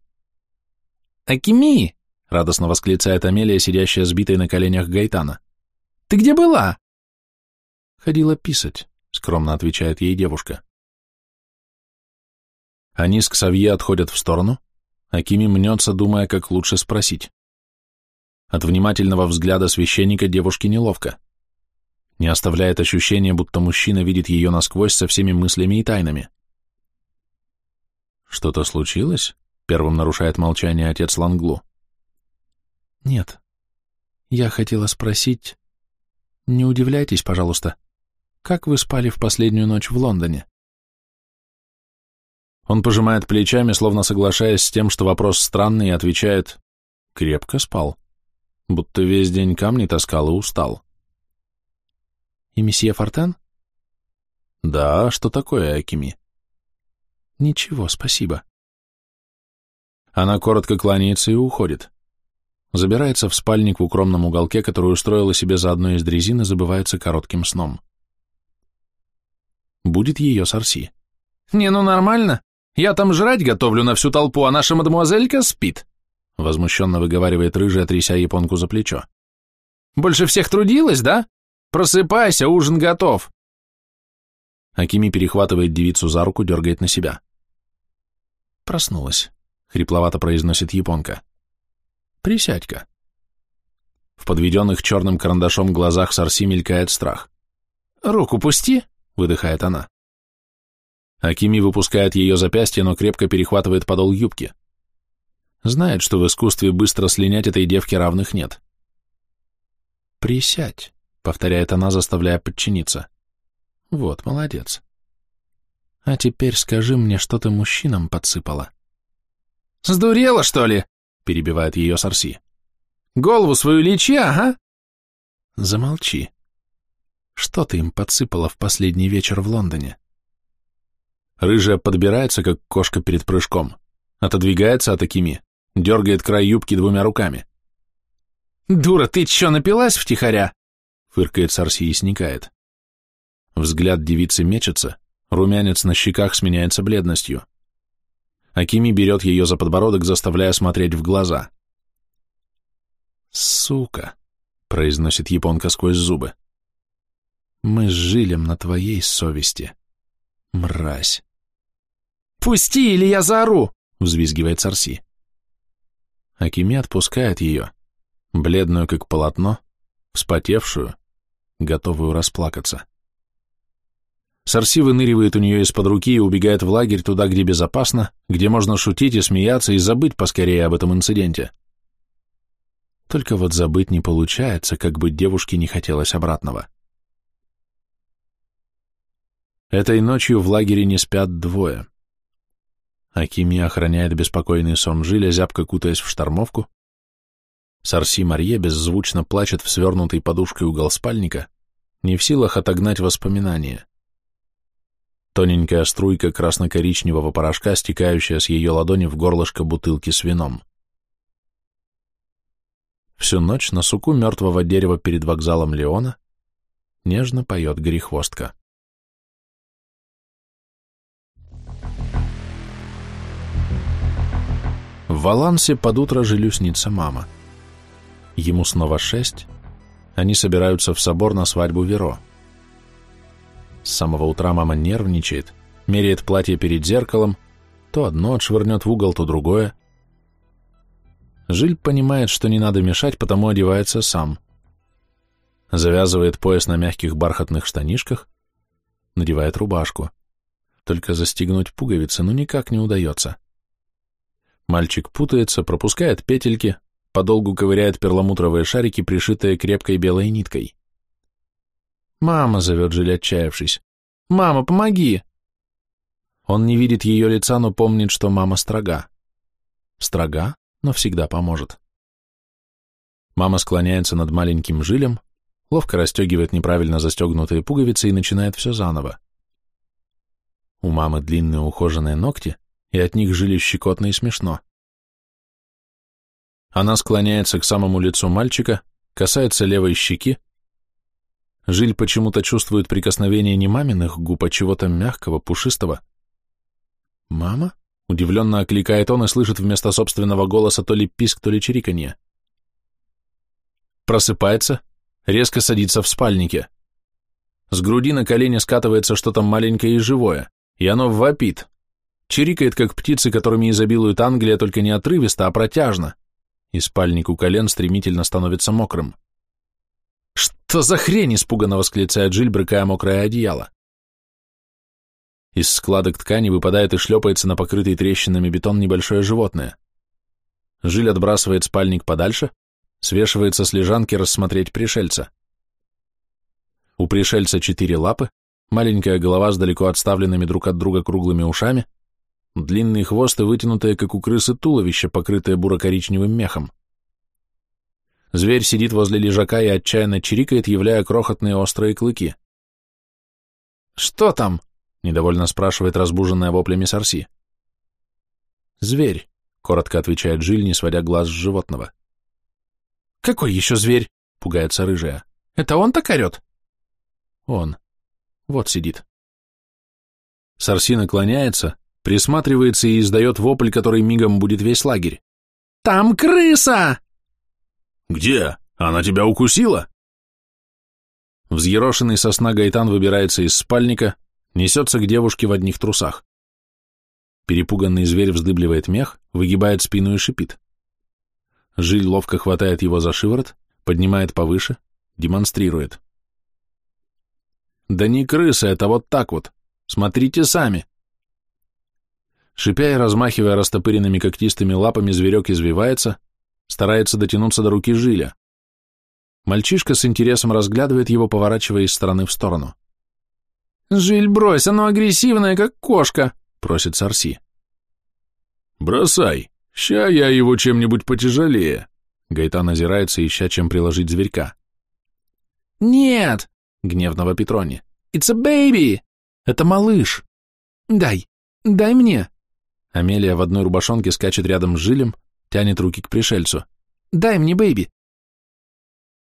«Акими!» — радостно восклицает Амелия, сидящая сбитой на коленях Гайтана. «Ты где была?» «Ходила писать», — скромно отвечает ей девушка. Они с Ксавье отходят в сторону, а Кими мнется, думая, как лучше спросить. От внимательного взгляда священника девушке неловко. Не оставляет ощущения, будто мужчина видит ее насквозь со всеми мыслями и тайнами. «Что-то случилось?» — первым нарушает молчание отец Ланглу. «Нет. Я хотела спросить... Не удивляйтесь, пожалуйста. Как вы спали в последнюю ночь в Лондоне?» Он пожимает плечами, словно соглашаясь с тем, что вопрос странный, и отвечает «Крепко спал, будто весь день камни таскал и устал». «И месье Фортен?» «Да, что такое, Акими?» «Ничего, спасибо». Она коротко кланяется и уходит. Забирается в спальник в укромном уголке, который устроила себе за одной из дрезин и забывается коротким сном. Будет ее Сарси. «Не, ну нормально. Я там жрать готовлю на всю толпу, а наша мадемуазелька спит», возмущенно выговаривает рыжая, тряся японку за плечо. «Больше всех трудилась, да? Просыпайся, ужин готов». Акими перехватывает девицу за руку, дергает на себя. «Проснулась», — хрипловато произносит японка. «Присядь-ка». В подведенных черным карандашом глазах Сарси мелькает страх. «Руку пусти», — выдыхает она. Акими выпускает ее запястье, но крепко перехватывает подол юбки. Знает, что в искусстве быстро слинять этой девке равных нет. «Присядь», — повторяет она, заставляя подчиниться. «Вот, молодец. А теперь скажи мне, что ты мужчинам подсыпала». «Сдурела, что ли?» — перебивает ее Сарси. «Голову свою лечи, ага». «Замолчи. Что ты им подсыпала в последний вечер в Лондоне?» Рыжая подбирается, как кошка перед прыжком, отодвигается от Акими, дергает край юбки двумя руками. «Дура, ты чё, напилась втихаря?» Фыркает Сарси и сникает. Взгляд девицы мечется, румянец на щеках сменяется бледностью. Акими берет ее за подбородок, заставляя смотреть в глаза. «Сука!» — произносит японка сквозь зубы. «Мы с Жилем на твоей совести. Мразь!» «Пусти, или я заору!» — взвизгивает Сарси. Акими отпускает ее, бледную как полотно, вспотевшую, готовую расплакаться. Сарси выныривает у нее из-под руки и убегает в лагерь туда, где безопасно, где можно шутить и смеяться и забыть поскорее об этом инциденте. Только вот забыть не получается, как бы девушке не хотелось обратного. Этой ночью в лагере не спят двое. Акими охраняет беспокойный сон Жиля, зябко кутаясь в штормовку. Сарси Марье беззвучно плачет в свернутой подушкой угол спальника, не в силах отогнать воспоминания. Тоненькая струйка красно-коричневого порошка, стекающая с ее ладони в горлышко бутылки с вином. Всю ночь на суку мертвого дерева перед вокзалом Леона нежно поет грехвостка. В Валансе под утро жилю мама. Ему снова шесть, они собираются в собор на свадьбу Веро. С самого утра мама нервничает, меряет платье перед зеркалом, то одно отшвырнет в угол, то другое. Жиль понимает, что не надо мешать, потому одевается сам. Завязывает пояс на мягких бархатных штанишках, надевает рубашку. Только застегнуть пуговицы ну никак не удается. Мальчик путается, пропускает петельки, подолгу ковыряет перламутровые шарики, пришитые крепкой белой ниткой. «Мама!» — зовет Жиль, отчаявшись. «Мама, помоги!» Он не видит ее лица, но помнит, что мама строга. Строга, но всегда поможет. Мама склоняется над маленьким Жилем, ловко расстегивает неправильно застегнутые пуговицы и начинает все заново. У мамы длинные ухоженные ногти, и от них жили щекотно и смешно. Она склоняется к самому лицу мальчика, касается левой щеки. Жиль почему-то чувствует прикосновение не маминых губ, а чего-то мягкого, пушистого. «Мама?» — удивленно окликает он и слышит вместо собственного голоса то ли писк, то ли чириканье. Просыпается, резко садится в спальнике. С груди на колени скатывается что-то маленькое и живое, и оно вопит, Чирикает, как птицы, которыми изобилует Англия, только не отрывисто, а протяжно. И спальник у колен стремительно становится мокрым. «Что за хрень?» — испуганно восклицает Джиль, брыкая мокрое одеяло. Из складок ткани выпадает и шлепается на покрытый трещинами бетон небольшое животное. Жиль отбрасывает спальник подальше, свешивается с лежанки рассмотреть пришельца. У пришельца четыре лапы, маленькая голова с далеко отставленными друг от друга круглыми ушами, длинный хвост и вытянутое, как у крысы, туловище, покрытое буро-коричневым мехом. Зверь сидит возле лежака и отчаянно чирикает, являя крохотные острые клыки. «Что там?» — недовольно спрашивает разбуженная воплями Сарси. «Зверь», — коротко отвечает Жиль, не сводя глаз с животного. «Какой еще зверь?» — пугается рыжая. «Это он так орет?» «Он. Вот сидит». Сарси наклоняется, присматривается и издает вопль, который мигом будет весь лагерь. «Там крыса!» «Где? Она тебя укусила?» Взъерошенный сосна Гайтан выбирается из спальника, несется к девушке в одних трусах. Перепуганный зверь вздыбливает мех, выгибает спину и шипит. Жиль ловко хватает его за шиворот, поднимает повыше, демонстрирует. «Да не крыса, это вот так вот. Смотрите сами!» Шипя и размахивая растопыренными когтистыми лапами, зверек извивается, старается дотянуться до руки Жиля. Мальчишка с интересом разглядывает его, поворачивая из стороны в сторону. «Жиль, брось, оно агрессивное, как кошка!» — просит Сарси. «Бросай, ща я его чем-нибудь потяжелее!» Гайтан озирается, ища чем приложить зверька. «Нет!» — гневного Петрони. «It's a baby!» «Это малыш!» «Дай, дай мне!» Амелия в одной рубашонке скачет рядом с Жилем, тянет руки к пришельцу. «Дай мне, baby!»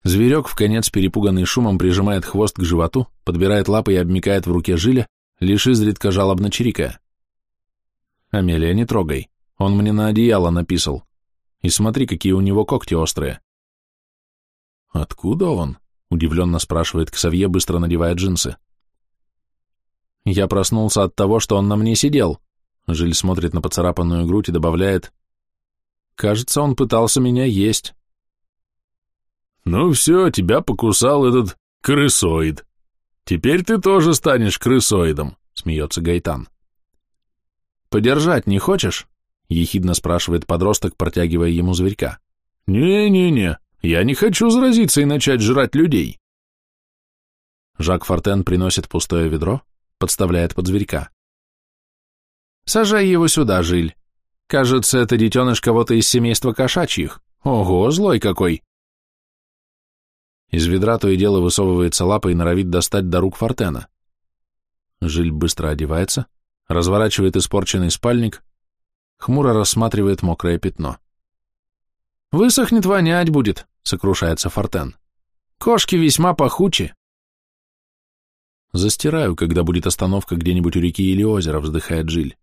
Зверек, в конец перепуганный шумом, прижимает хвост к животу, подбирает лапы и обмикает в руке Жиля, лишь изредка жалобно чирикая. «Амелия, не трогай, он мне на одеяло написал. И смотри, какие у него когти острые». «Откуда он?» — удивленно спрашивает Ксавье, быстро надевая джинсы. «Я проснулся от того, что он на мне сидел», Жиль смотрит на поцарапанную грудь и добавляет, «Кажется, он пытался меня есть». «Ну все, тебя покусал этот крысоид». Теперь ты тоже станешь крысоидом, смеется Гайтан. Подержать не хочешь? Ехидно спрашивает подросток, протягивая ему зверька. Не-не-не, я не хочу заразиться и начать жрать людей. Жак Фортен приносит пустое ведро, подставляет под зверька. Сажай его сюда, Жиль. Кажется, это детеныш кого-то из семейства кошачьих. Ого, злой какой. Из ведра то и дело высовывается лапа и норовит достать до рук Фортена. Жиль быстро одевается, разворачивает испорченный спальник, хмуро рассматривает мокрое пятно. «Высохнет, вонять будет», — сокрушается Фортен. «Кошки весьма пахучи». «Застираю, когда будет остановка где-нибудь у реки или озера», — вздыхает Жиль.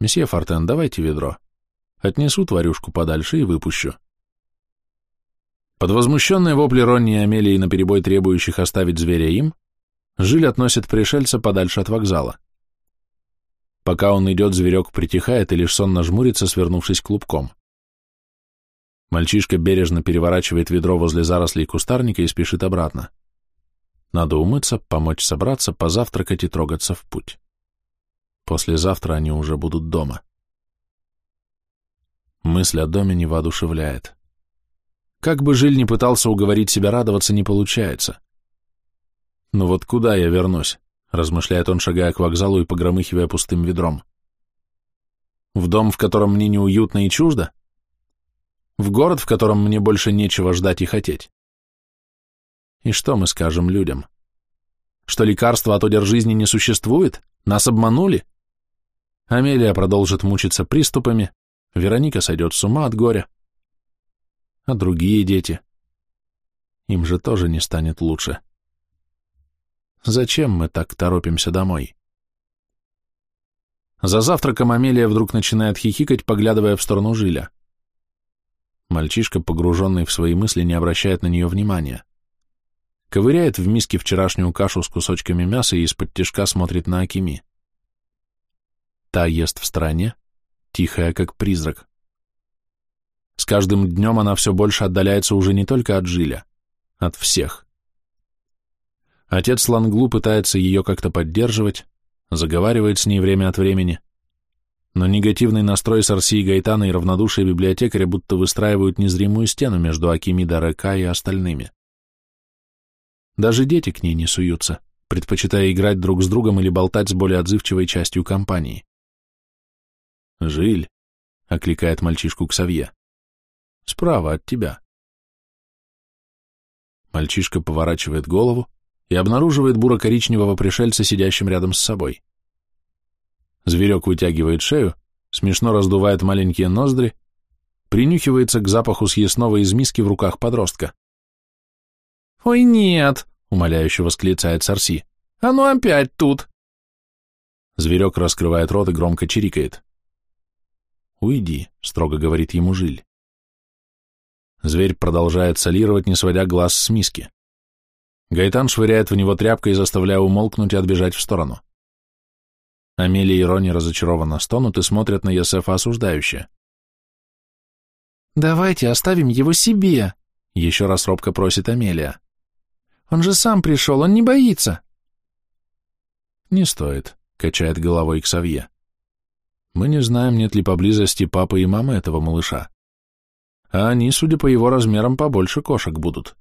«Месье Фортен, давайте ведро. Отнесу тварюшку подальше и выпущу». Под возмущенные вопли Ронни и Амелии наперебой требующих оставить зверя им, Жиль относит пришельца подальше от вокзала. Пока он идет, зверек притихает и лишь сонно жмурится, свернувшись клубком. Мальчишка бережно переворачивает ведро возле зарослей кустарника и спешит обратно. Надо умыться, помочь собраться, позавтракать и трогаться в путь. Послезавтра они уже будут дома. Мысль о доме не воодушевляет. Как бы Жиль не пытался уговорить себя радоваться, не получается. «Ну вот куда я вернусь?» — размышляет он, шагая к вокзалу и погромыхивая пустым ведром. «В дом, в котором мне неуютно и чуждо? В город, в котором мне больше нечего ждать и хотеть?» И что мы скажем людям? Что лекарства от одер жизни не существует? Нас обманули? Амелия продолжит мучиться приступами, Вероника сойдет с ума от горя. А другие дети? Им же тоже не станет лучше. Зачем мы так торопимся домой? За завтраком Амелия вдруг начинает хихикать, поглядывая в сторону Жиля. Мальчишка, погруженный в свои мысли, не обращает на нее внимания ковыряет в миске вчерашнюю кашу с кусочками мяса и из-под тишка смотрит на Акими. Та ест в стороне, тихая, как призрак. С каждым днем она все больше отдаляется уже не только от Жиля, от всех. Отец Ланглу пытается ее как-то поддерживать, заговаривает с ней время от времени, но негативный настрой Сарси и Гайтана и равнодушие библиотекаря будто выстраивают незримую стену между Акими Дарека и остальными. Даже дети к ней не суются, предпочитая играть друг с другом или болтать с более отзывчивой частью компании. «Жиль», — окликает мальчишку Ксавье, — «справа от тебя». Мальчишка поворачивает голову и обнаруживает буро-коричневого пришельца, сидящим рядом с собой. Зверек вытягивает шею, смешно раздувает маленькие ноздри, принюхивается к запаху съестного из миски в руках подростка. «Ой, нет!» — умоляюще восклицает Сарси. «А ну опять тут!» Зверек раскрывает рот и громко чирикает. «Уйди», — строго говорит ему Жиль. Зверь продолжает солировать, не сводя глаз с миски. Гайтан швыряет в него тряпкой, заставляя умолкнуть и отбежать в сторону. Амелия и Рони разочарованно стонут и смотрят на Йосефа осуждающе. «Давайте оставим его себе», — еще раз робко просит Амелия. Он же сам пришел, он не боится. Не стоит, качает головой Ксавье. Мы не знаем, нет ли поблизости папы и мамы этого малыша. А они, судя по его размерам, побольше кошек будут.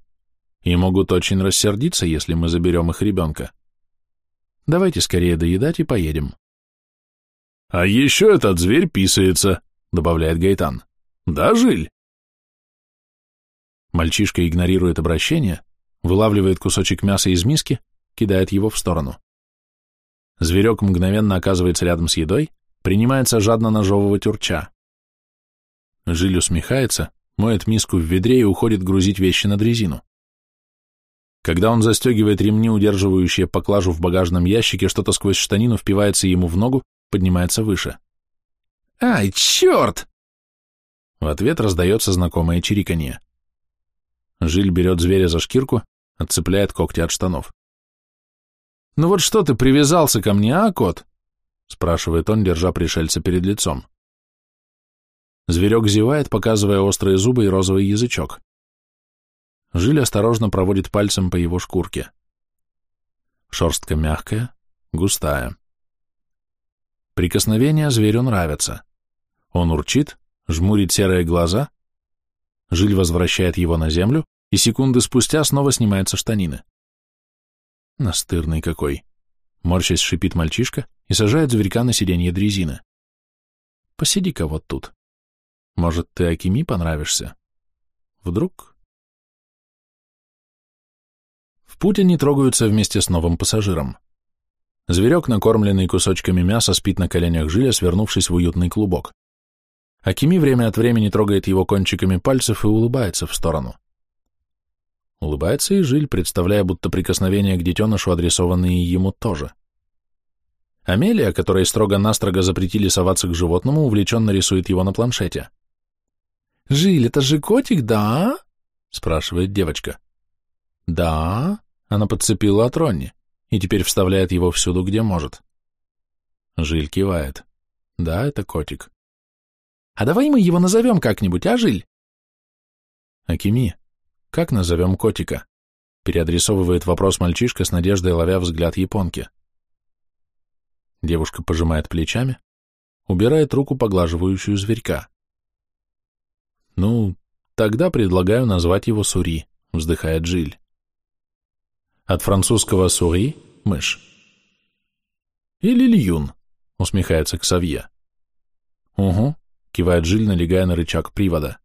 И могут очень рассердиться, если мы заберем их ребенка. Давайте скорее доедать и поедем. А еще этот зверь писается, добавляет Гайтан. Да, Жиль? Мальчишка игнорирует обращение, вылавливает кусочек мяса из миски, кидает его в сторону. Зверек мгновенно оказывается рядом с едой, принимается жадно нажевывать урча. Жиль усмехается, моет миску в ведре и уходит грузить вещи на дрезину. Когда он застегивает ремни, удерживающие поклажу в багажном ящике, что-то сквозь штанину впивается ему в ногу, поднимается выше. «Ай, черт!» В ответ раздается знакомое чириканье. Жиль берет зверя за шкирку, отцепляет когти от штанов. «Ну вот что ты привязался ко мне, а, кот?» Спрашивает он, держа пришельца перед лицом. Зверек зевает, показывая острые зубы и розовый язычок. Жиль осторожно проводит пальцем по его шкурке. Шерстка мягкая, густая. Прикосновения зверю нравятся. Он урчит, жмурит серые глаза. Жиль возвращает его на землю, и секунды спустя снова снимается штанины. Настырный какой. Морщась шипит мальчишка и сажает зверька на сиденье дрезины. Посиди-ка вот тут. Может, ты Акими понравишься? Вдруг? В путь они трогаются вместе с новым пассажиром. Зверек, накормленный кусочками мяса, спит на коленях Жиля, свернувшись в уютный клубок. Акими время от времени трогает его кончиками пальцев и улыбается в сторону. Улыбается и Жиль, представляя, будто прикосновения к детенышу адресованные ему тоже. Амелия, которой строго-настрого запретили соваться к животному, увлеченно рисует его на планшете. «Жиль, это же котик, да?» — спрашивает девочка. «Да», — она подцепила от Ронни и теперь вставляет его всюду, где может. Жиль кивает. «Да, это котик». «А давай мы его назовем как-нибудь, а, Жиль?» «Акими, как назовем котика?» Переадресовывает вопрос мальчишка с надеждой, ловя взгляд японки. Девушка пожимает плечами, убирает руку, поглаживающую зверька. «Ну, тогда предлагаю назвать его Сури», — вздыхает Жиль. От французского «сури» — мышь. «Или Льюн», — усмехается Ксавье. «Угу», — кивает Жиль, налегая на рычаг привода.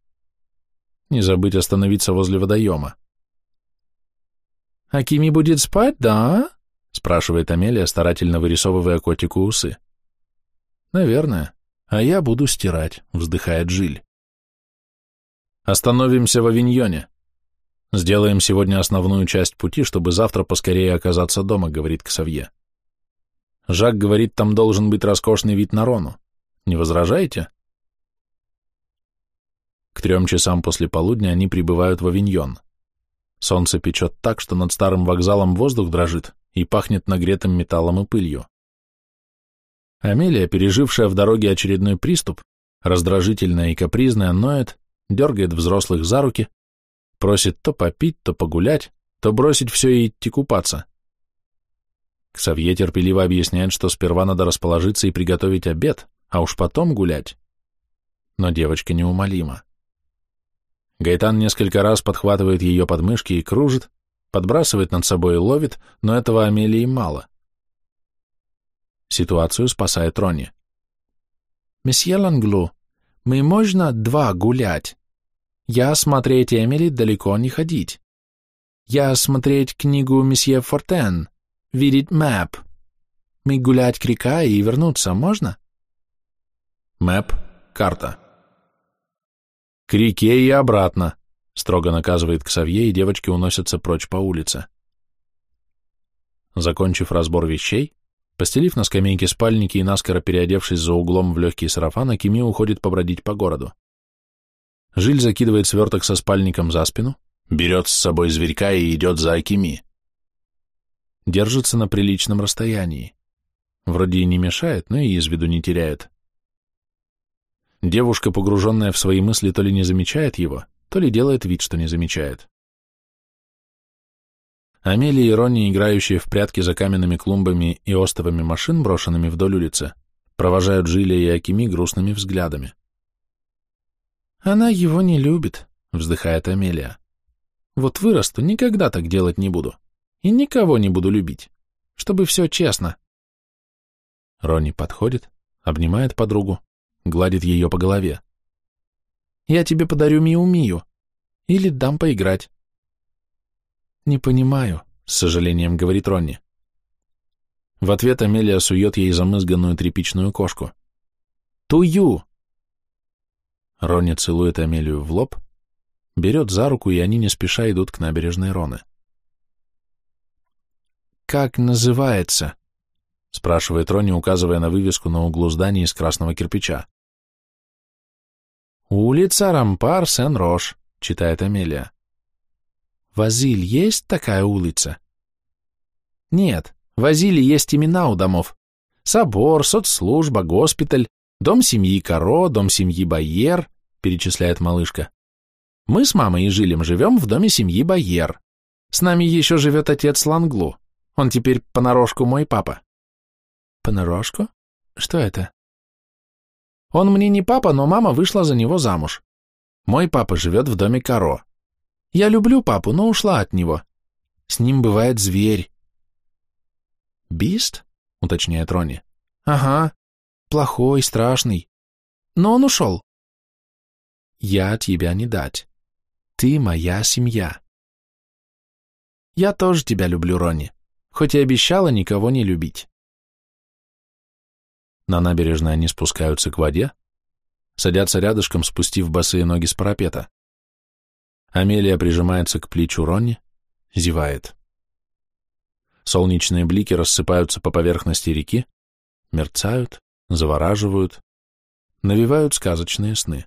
«Не забыть остановиться возле водоема». «А Кими будет спать, да?» спрашивает Амелия, старательно вырисовывая котику усы. Наверное. А я буду стирать, вздыхает Жиль. Остановимся в Авиньоне. Сделаем сегодня основную часть пути, чтобы завтра поскорее оказаться дома, говорит Ксавье. Жак говорит, там должен быть роскошный вид на Рону. Не возражаете? К трем часам после полудня они прибывают в Авиньон. Солнце печет так, что над старым вокзалом воздух дрожит, и пахнет нагретым металлом и пылью. Амелия, пережившая в дороге очередной приступ, раздражительная и капризная, ноет, дергает взрослых за руки, просит то попить, то погулять, то бросить все и идти купаться. Ксавье терпеливо объясняет, что сперва надо расположиться и приготовить обед, а уж потом гулять. Но девочка неумолима. Гайтан несколько раз подхватывает ее подмышки и кружит, подбрасывает над собой и ловит, но этого Амелии мало. Ситуацию спасает Ронни. «Месье Ланглу, мы можно два гулять? Я смотреть Эмили далеко не ходить. Я смотреть книгу месье Фортен, видеть мэп. Мы гулять к река и вернуться можно?» Мэп — карта. К реке и обратно, Строго наказывает Ксавье, и девочки уносятся прочь по улице. Закончив разбор вещей, постелив на скамейке спальники и наскоро переодевшись за углом в легкий сарафан, Акими уходит побродить по городу. Жиль закидывает сверток со спальником за спину, берет с собой зверька и идет за Акими. Держится на приличном расстоянии. Вроде и не мешает, но и из виду не теряет. Девушка, погруженная в свои мысли, то ли не замечает его, то ли делает вид, что не замечает. Амелия и Ронни, играющие в прятки за каменными клумбами и остовами машин, брошенными вдоль улицы, провожают Жиля и Акими грустными взглядами. «Она его не любит», — вздыхает Амелия. «Вот вырасту, никогда так делать не буду. И никого не буду любить. Чтобы все честно». Ронни подходит, обнимает подругу, гладит ее по голове. Я тебе подарю Миу-Мию. Или дам поиграть. Не понимаю, с сожалением говорит Ронни. В ответ Амелия сует ей замызганную тряпичную кошку. Тую! Ронни целует Амелию в лоб, берет за руку, и они не спеша идут к набережной Роны. «Как называется?» — спрашивает Ронни, указывая на вывеску на углу здания из красного кирпича. «Улица Рампар Сен-Рош», — читает Амелия. «Вазиль есть такая улица?» «Нет, в Азиле есть имена у домов. Собор, соцслужба, госпиталь, дом семьи Каро, дом семьи Байер», — перечисляет малышка. «Мы с мамой и Жилем живем в доме семьи Байер. С нами еще живет отец Ланглу. Он теперь понарошку мой папа. Понарошку? Что это? Он мне не папа, но мама вышла за него замуж. Мой папа живет в доме Каро. Я люблю папу, но ушла от него. С ним бывает зверь. Бист? уточняет Ронни. Ага, плохой, страшный. Но он ушел. Я тебя не дать. Ты моя семья. Я тоже тебя люблю, Ронни, хоть и обещала никого не любить. На набережной они спускаются к воде, садятся рядышком, спустив босые ноги с парапета. Амелия прижимается к плечу Ронни, зевает. Солнечные блики рассыпаются по поверхности реки, мерцают, завораживают, навевают сказочные сны.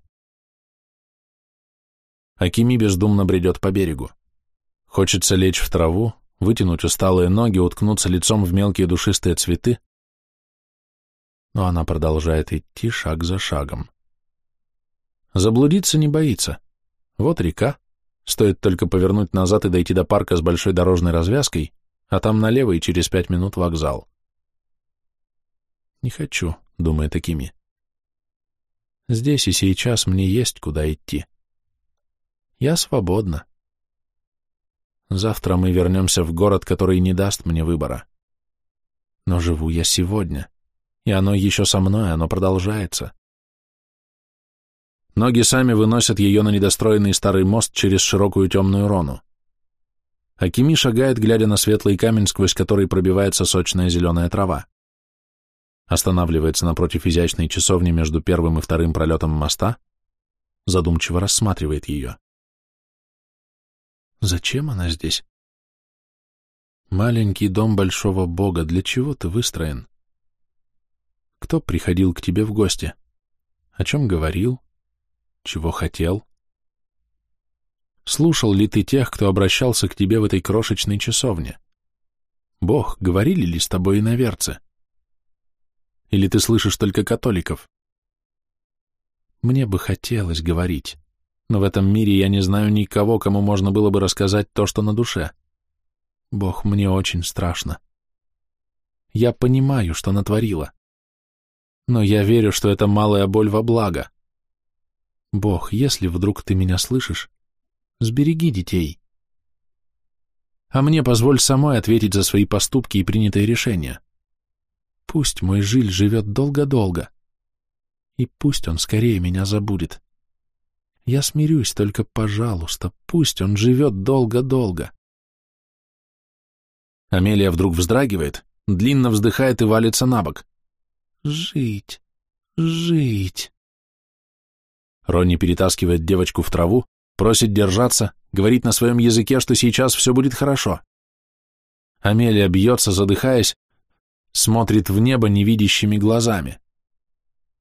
Акими бездумно бредет по берегу. Хочется лечь в траву, вытянуть усталые ноги, уткнуться лицом в мелкие душистые цветы, но она продолжает идти шаг за шагом. Заблудиться не боится. Вот река. Стоит только повернуть назад и дойти до парка с большой дорожной развязкой, а там налево и через пять минут вокзал. «Не хочу», — думает Акими. «Здесь и сейчас мне есть куда идти. Я свободна. Завтра мы вернемся в город, который не даст мне выбора. Но живу я сегодня. И оно еще со мной, оно продолжается. Ноги сами выносят ее на недостроенный старый мост через широкую темную рону. Акими шагает, глядя на светлый камень, сквозь который пробивается сочная зеленая трава. Останавливается напротив изящной часовни между первым и вторым пролетом моста, задумчиво рассматривает ее. Зачем она здесь? Маленький дом большого бога, для чего ты выстроен? Кто приходил к тебе в гости? О чем говорил? Чего хотел? Слушал ли ты тех, кто обращался к тебе в этой крошечной часовне? Бог, говорили ли с тобой иноверцы? Или ты слышишь только католиков? Мне бы хотелось говорить, но в этом мире я не знаю никого, кому можно было бы рассказать то, что на душе. Бог, мне очень страшно. Я понимаю, что натворила но я верю, что это малая боль во благо. Бог, если вдруг ты меня слышишь, сбереги детей. А мне позволь самой ответить за свои поступки и принятые решения. Пусть мой жиль живет долго-долго, и пусть он скорее меня забудет. Я смирюсь, только, пожалуйста, пусть он живет долго-долго. Амелия вдруг вздрагивает, длинно вздыхает и валится на бок. Жить, жить. Ронни перетаскивает девочку в траву, просит держаться, говорит на своем языке, что сейчас все будет хорошо. Амелия бьется, задыхаясь, смотрит в небо невидящими глазами.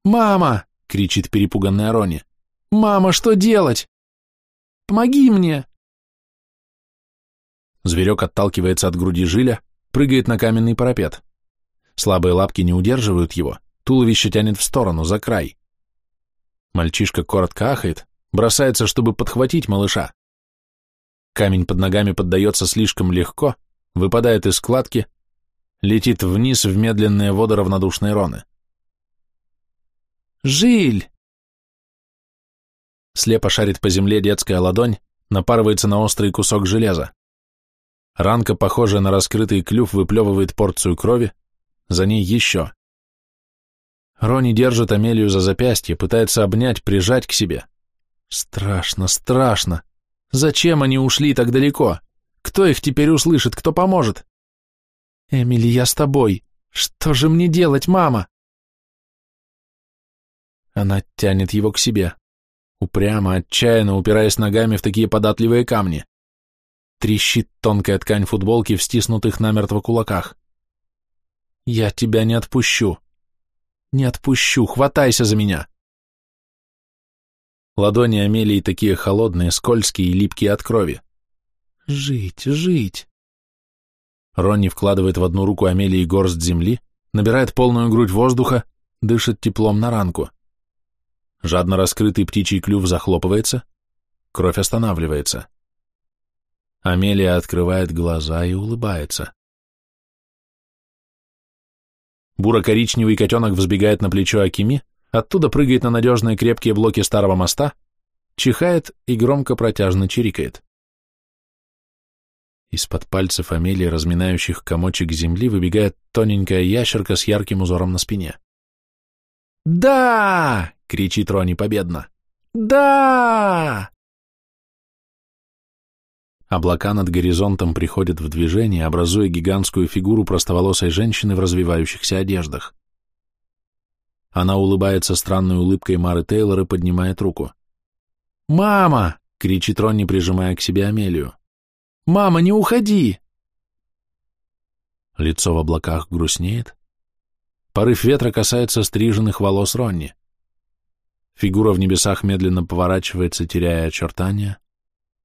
«Мама!» — кричит перепуганная Ронни. «Мама, что делать? Помоги мне!» Зверек отталкивается от груди жиля, прыгает на каменный парапет. Слабые лапки не удерживают его, туловище тянет в сторону, за край. Мальчишка коротко ахает, бросается, чтобы подхватить малыша. Камень под ногами поддается слишком легко, выпадает из складки, летит вниз в медленные воды равнодушной роны. «Жиль!» Слепо шарит по земле детская ладонь, напарывается на острый кусок железа. Ранка, похожая на раскрытый клюв, выплевывает порцию крови, за ней еще. Рони держит Амелию за запястье, пытается обнять, прижать к себе. Страшно, страшно. Зачем они ушли так далеко? Кто их теперь услышит, кто поможет? Эмили, я с тобой. Что же мне делать, мама? Она тянет его к себе, упрямо, отчаянно упираясь ногами в такие податливые камни. Трещит тонкая ткань футболки в стиснутых намертво кулаках. Я тебя не отпущу. Не отпущу, хватайся за меня. Ладони Амелии такие холодные, скользкие и липкие от крови. Жить, жить. Ронни вкладывает в одну руку Амелии горсть земли, набирает полную грудь воздуха, дышит теплом на ранку. Жадно раскрытый птичий клюв захлопывается, кровь останавливается. Амелия открывает глаза и улыбается. Буро-коричневый котенок взбегает на плечо Акими, оттуда прыгает на надежные крепкие блоки старого моста, чихает и громко протяжно чирикает. Из-под пальцев Амелии, разминающих комочек земли, выбегает тоненькая ящерка с ярким узором на спине. «Да!» — кричит Рони победно. «Да!» Облака над горизонтом приходят в движение, образуя гигантскую фигуру простоволосой женщины в развивающихся одеждах. Она улыбается странной улыбкой Мары Тейлор и поднимает руку. «Мама!» — кричит Ронни, прижимая к себе Амелию. «Мама, не уходи!» Лицо в облаках грустнеет. Порыв ветра касается стриженных волос Ронни. Фигура в небесах медленно поворачивается, теряя очертания,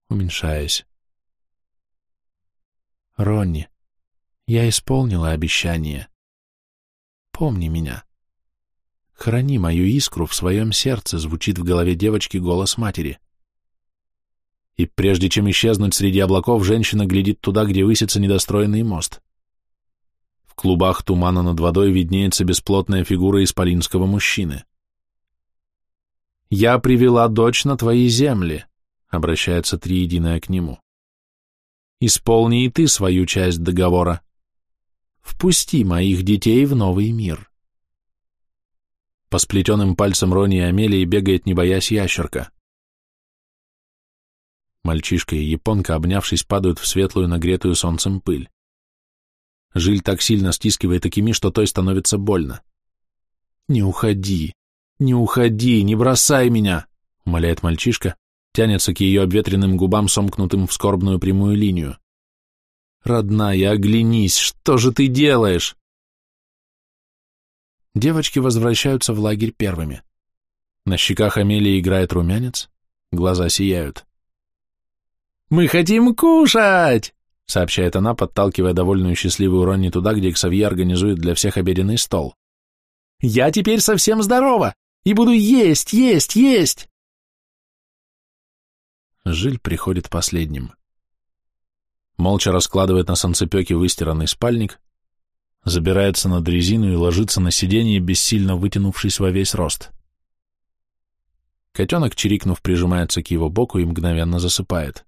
уменьшаясь. Ронни, я исполнила обещание. Помни меня. Храни мою искру в своем сердце, звучит в голове девочки голос матери. И прежде чем исчезнуть среди облаков, женщина глядит туда, где высится недостроенный мост. В клубах тумана над водой виднеется бесплотная фигура исполинского мужчины. «Я привела дочь на твои земли», — обращается Триединая к нему. Исполни и ты свою часть договора. Впусти моих детей в новый мир. По сплетенным пальцам Рони и Амелии бегает, не боясь, ящерка. Мальчишка и японка, обнявшись, падают в светлую, нагретую солнцем пыль. Жиль так сильно стискивает Акими, что той становится больно. «Не уходи! Не уходи! Не бросай меня!» — умоляет мальчишка, тянется к ее обветренным губам, сомкнутым в скорбную прямую линию. «Родная, оглянись, что же ты делаешь?» Девочки возвращаются в лагерь первыми. На щеках Амелии играет румянец, глаза сияют. «Мы хотим кушать!» — сообщает она, подталкивая довольную счастливую Ронни туда, где Ксавье организует для всех обеденный стол. «Я теперь совсем здорова и буду есть, есть, есть!» Жиль приходит последним. Молча раскладывает на санцепёке выстиранный спальник, забирается на дрезину и ложится на сиденье, бессильно вытянувшись во весь рост. Котенок, чирикнув, прижимается к его боку и мгновенно засыпает.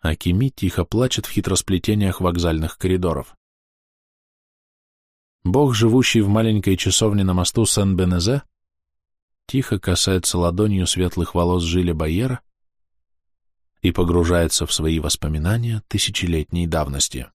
Акими тихо плачет в хитросплетениях вокзальных коридоров. Бог, живущий в маленькой часовне на мосту Сен-Бенезе, тихо касается ладонью светлых волос Жиля Байера и погружается в свои воспоминания тысячелетней давности.